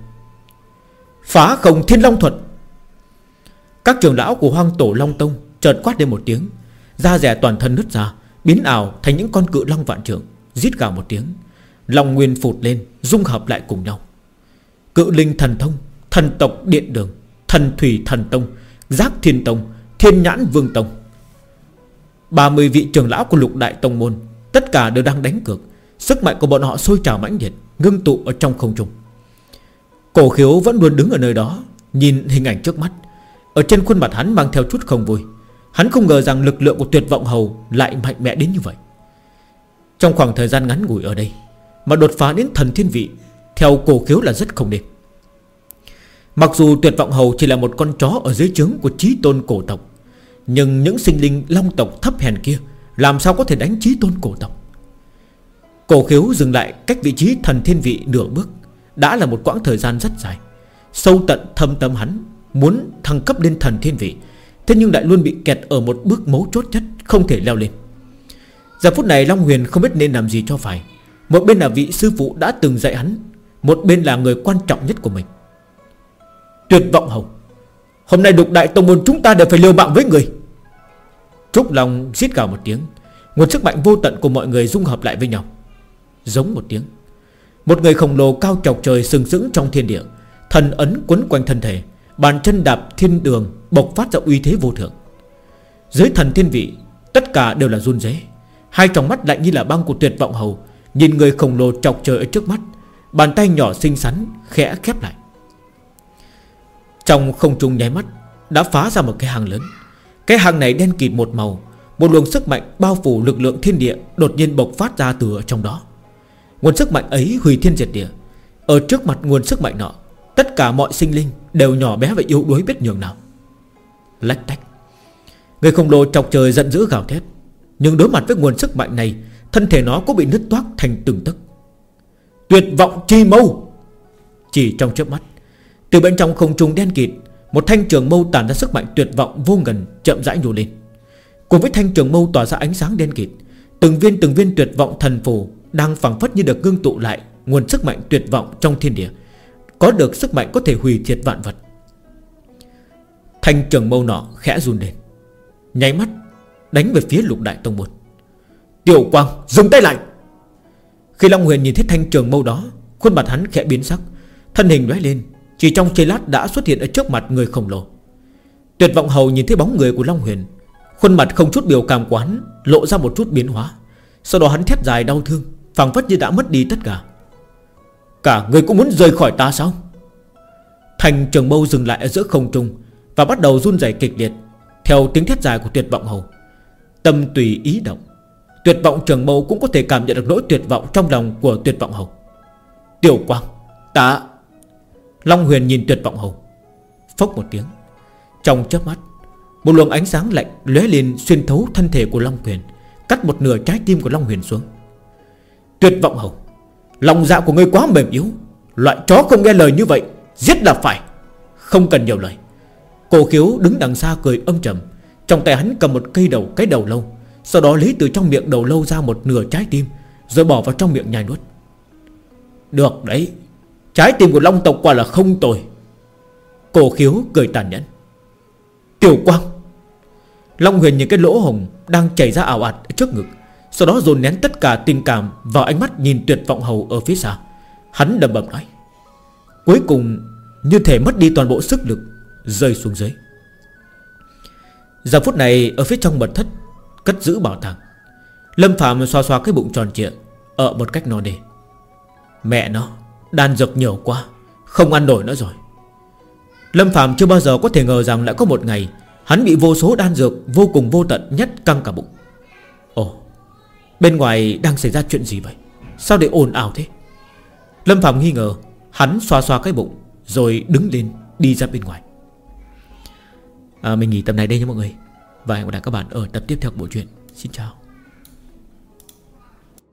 Phá không thiên long thuật. Các trưởng lão của hoang tổ long tông Chợt quát lên một tiếng, Da rẻ toàn thân nứt ra, Biến ảo thành những con cự long vạn trưởng Giết gào một tiếng. Long nguyên phụt lên, Dung hợp lại cùng nhau. Cự linh thần thông, Thần tộc điện đường, Thần thủy thần tông Giác thiên tông, Thiên nhãn vương tông. 30 vị trưởng lão của lục đại tông môn, Tất cả đều đang đánh cược. Sức mạnh của bọn họ sôi trào mãnh liệt, Ngưng tụ ở trong không trung. Cổ khiếu vẫn luôn đứng ở nơi đó, Nhìn hình ảnh trước mắt. Ở trên khuôn mặt hắn mang theo chút không vui. Hắn không ngờ rằng lực lượng của tuyệt vọng hầu Lại mạnh mẽ đến như vậy. Trong khoảng thời gian ngắn ngủi ở đây, Mà đột phá đến thần thiên vị, Theo cổ khiếu là rất không đẹp Mặc dù tuyệt vọng hầu chỉ là một con chó Ở dưới trướng của trí tôn cổ tộc, Nhưng những sinh linh long tộc thấp hèn kia Làm sao có thể đánh trí tôn cổ tộc? Cổ khiếu dừng lại cách vị trí thần thiên vị nửa bước, Đã là một quãng thời gian rất dài. Sâu tận thâm tâm hắn Muốn thăng cấp lên thần thiên vị, Thế nhưng lại luôn bị kẹt ở một bước mấu chốt nhất, Không thể leo lên. Giờ phút này Long Huyền không biết nên làm gì cho phải. Một bên là vị sư phụ đã từng dạy hắn, Một bên là người quan trọng nhất của mình. Tuyệt vọng hồng. Hôm nay đục đại tông môn chúng ta đều phải liều mạng với người. Trúc Long giết gào một tiếng. Nguồn sức mạnh vô tận của mọi người dung hợp lại với nhau. Giống một tiếng. Một người khổng lồ cao chọc trời sừng sững trong thiên địa. Thần ấn quấn quanh thân thể. Bàn chân đạp thiên đường Bộc phát ra uy thế vô thượng. Dưới thần thiên vị, Tất cả đều là run rế. Hai tròng mắt lạnh như là băng của tuyệt vọng hầu. Nhìn người khổng lồ chọc trời ở trước mắt. Bàn tay nhỏ xinh xắn, khẽ khép lại. Trong không trung nháy mắt, Đã phá ra một cái hang lớn. Cái hang này đen kịt một màu, Một luồng sức mạnh bao phủ lực lượng thiên địa Đột nhiên bộc phát ra từ ở trong đó. Nguồn sức mạnh ấy hủy thiên diệt địa. Ở trước mặt nguồn sức mạnh nọ, Tất cả mọi sinh linh đều nhỏ bé và yếu đuối biết nhường nào. Lách tách. Người khổng lồ chọc trời giận dữ gào thét. Nhưng đối mặt với nguồn sức mạnh này, Thân thể nó cũng bị nứt toát thành từng tức Tuyệt vọng chi mâu. Chỉ trong chớp mắt từ bên trong không trung đen kịt, Một thanh trường mâu tản ra sức mạnh tuyệt vọng vô ngần, Chậm rãi nhô lên. Cùng với thanh trường mâu tỏa ra ánh sáng đen kịt, Từng viên từng viên tuyệt vọng thần phù Đang phẳng phất như được ngưng tụ lại Nguồn sức mạnh tuyệt vọng trong thiên địa, Có được sức mạnh có thể hủy diệt vạn vật. Thanh trường mâu nọ khẽ run lên, Nháy mắt Đánh về phía lục đại tông môn. Tiểu quang, dừng tay lại! Khi Long Huyền nhìn thấy thanh trường mâu đó, Khuôn mặt hắn khẽ biến sắc, Thân hình lóe lên chỉ trong giây lát đã xuất hiện ở trước mặt người khổng lồ. Tuyệt vọng hầu nhìn thấy bóng người của Long Huyền. Khuôn mặt không chút biểu cảm quán Lộ ra một chút biến hóa. Sau đó hắn thét dài đau thương, phảng phất như đã mất đi tất cả. Cả người cũng muốn rời khỏi ta sao? Thành trường mâu dừng lại ở giữa không trung Và bắt đầu run rẩy kịch liệt, Theo tiếng thét dài của tuyệt vọng hầu. Tâm tùy ý động, Tuyệt vọng trường mâu cũng có thể cảm nhận được nỗi tuyệt vọng Trong lòng của tuyệt vọng hầu. Tiểu quang, Ta Long huyền nhìn tuyệt vọng hầu, Phốc một tiếng. Trong chớp mắt, Một luồng ánh sáng lạnh lóe lên xuyên thấu thân thể của Long huyền, Cắt một nửa trái tim của Long huyền xuống. Tuyệt vọng hầu, Lòng dạ của ngươi quá mềm yếu, Loại chó không nghe lời như vậy, Giết là phải, Không cần nhiều lời. Cổ khiếu đứng đằng xa cười âm trầm, Trong tay hắn cầm một cây đầu, cái đầu lâu, Sau đó lấy từ trong miệng đầu lâu ra một nửa trái tim, Rồi bỏ vào trong miệng nhai nuốt. Được đấy Trái tim của Long tộc quả là không tồi. Cổ khiếu cười tàn nhẫn. Tiểu quang. Long huyền những cái lỗ hồng Đang chảy ra ảo ạt trước ngực, Sau đó dồn nén tất cả tình cảm Vào ánh mắt nhìn tuyệt vọng hầu ở phía xa. Hắn đầm bầm nói, Cuối cùng, như thể mất đi toàn bộ sức lực, Rơi xuống dưới. Giờ phút này, ở phía trong mật thất, Cất giữ bảo tàng, Lâm Phạm xoa xoa cái bụng tròn trịa, Ở một cách nó đề Mẹ nó Đan dược nhiều quá Không ăn nổi nữa rồi. Lâm Phạm chưa bao giờ có thể ngờ rằng đã có một ngày Hắn bị vô số đan dược Vô cùng vô tận nhất căng cả bụng. Ồ Bên ngoài đang xảy ra chuyện gì vậy? Sao để ồn ào thế? Lâm Phạm nghi ngờ Hắn xoa xoa cái bụng Rồi đứng lên đi ra bên ngoài. À, Mình nghỉ tập này đây nha mọi người. Và hẹn gặp lại các bạn ở tập tiếp theo của bộ truyện. Xin chào.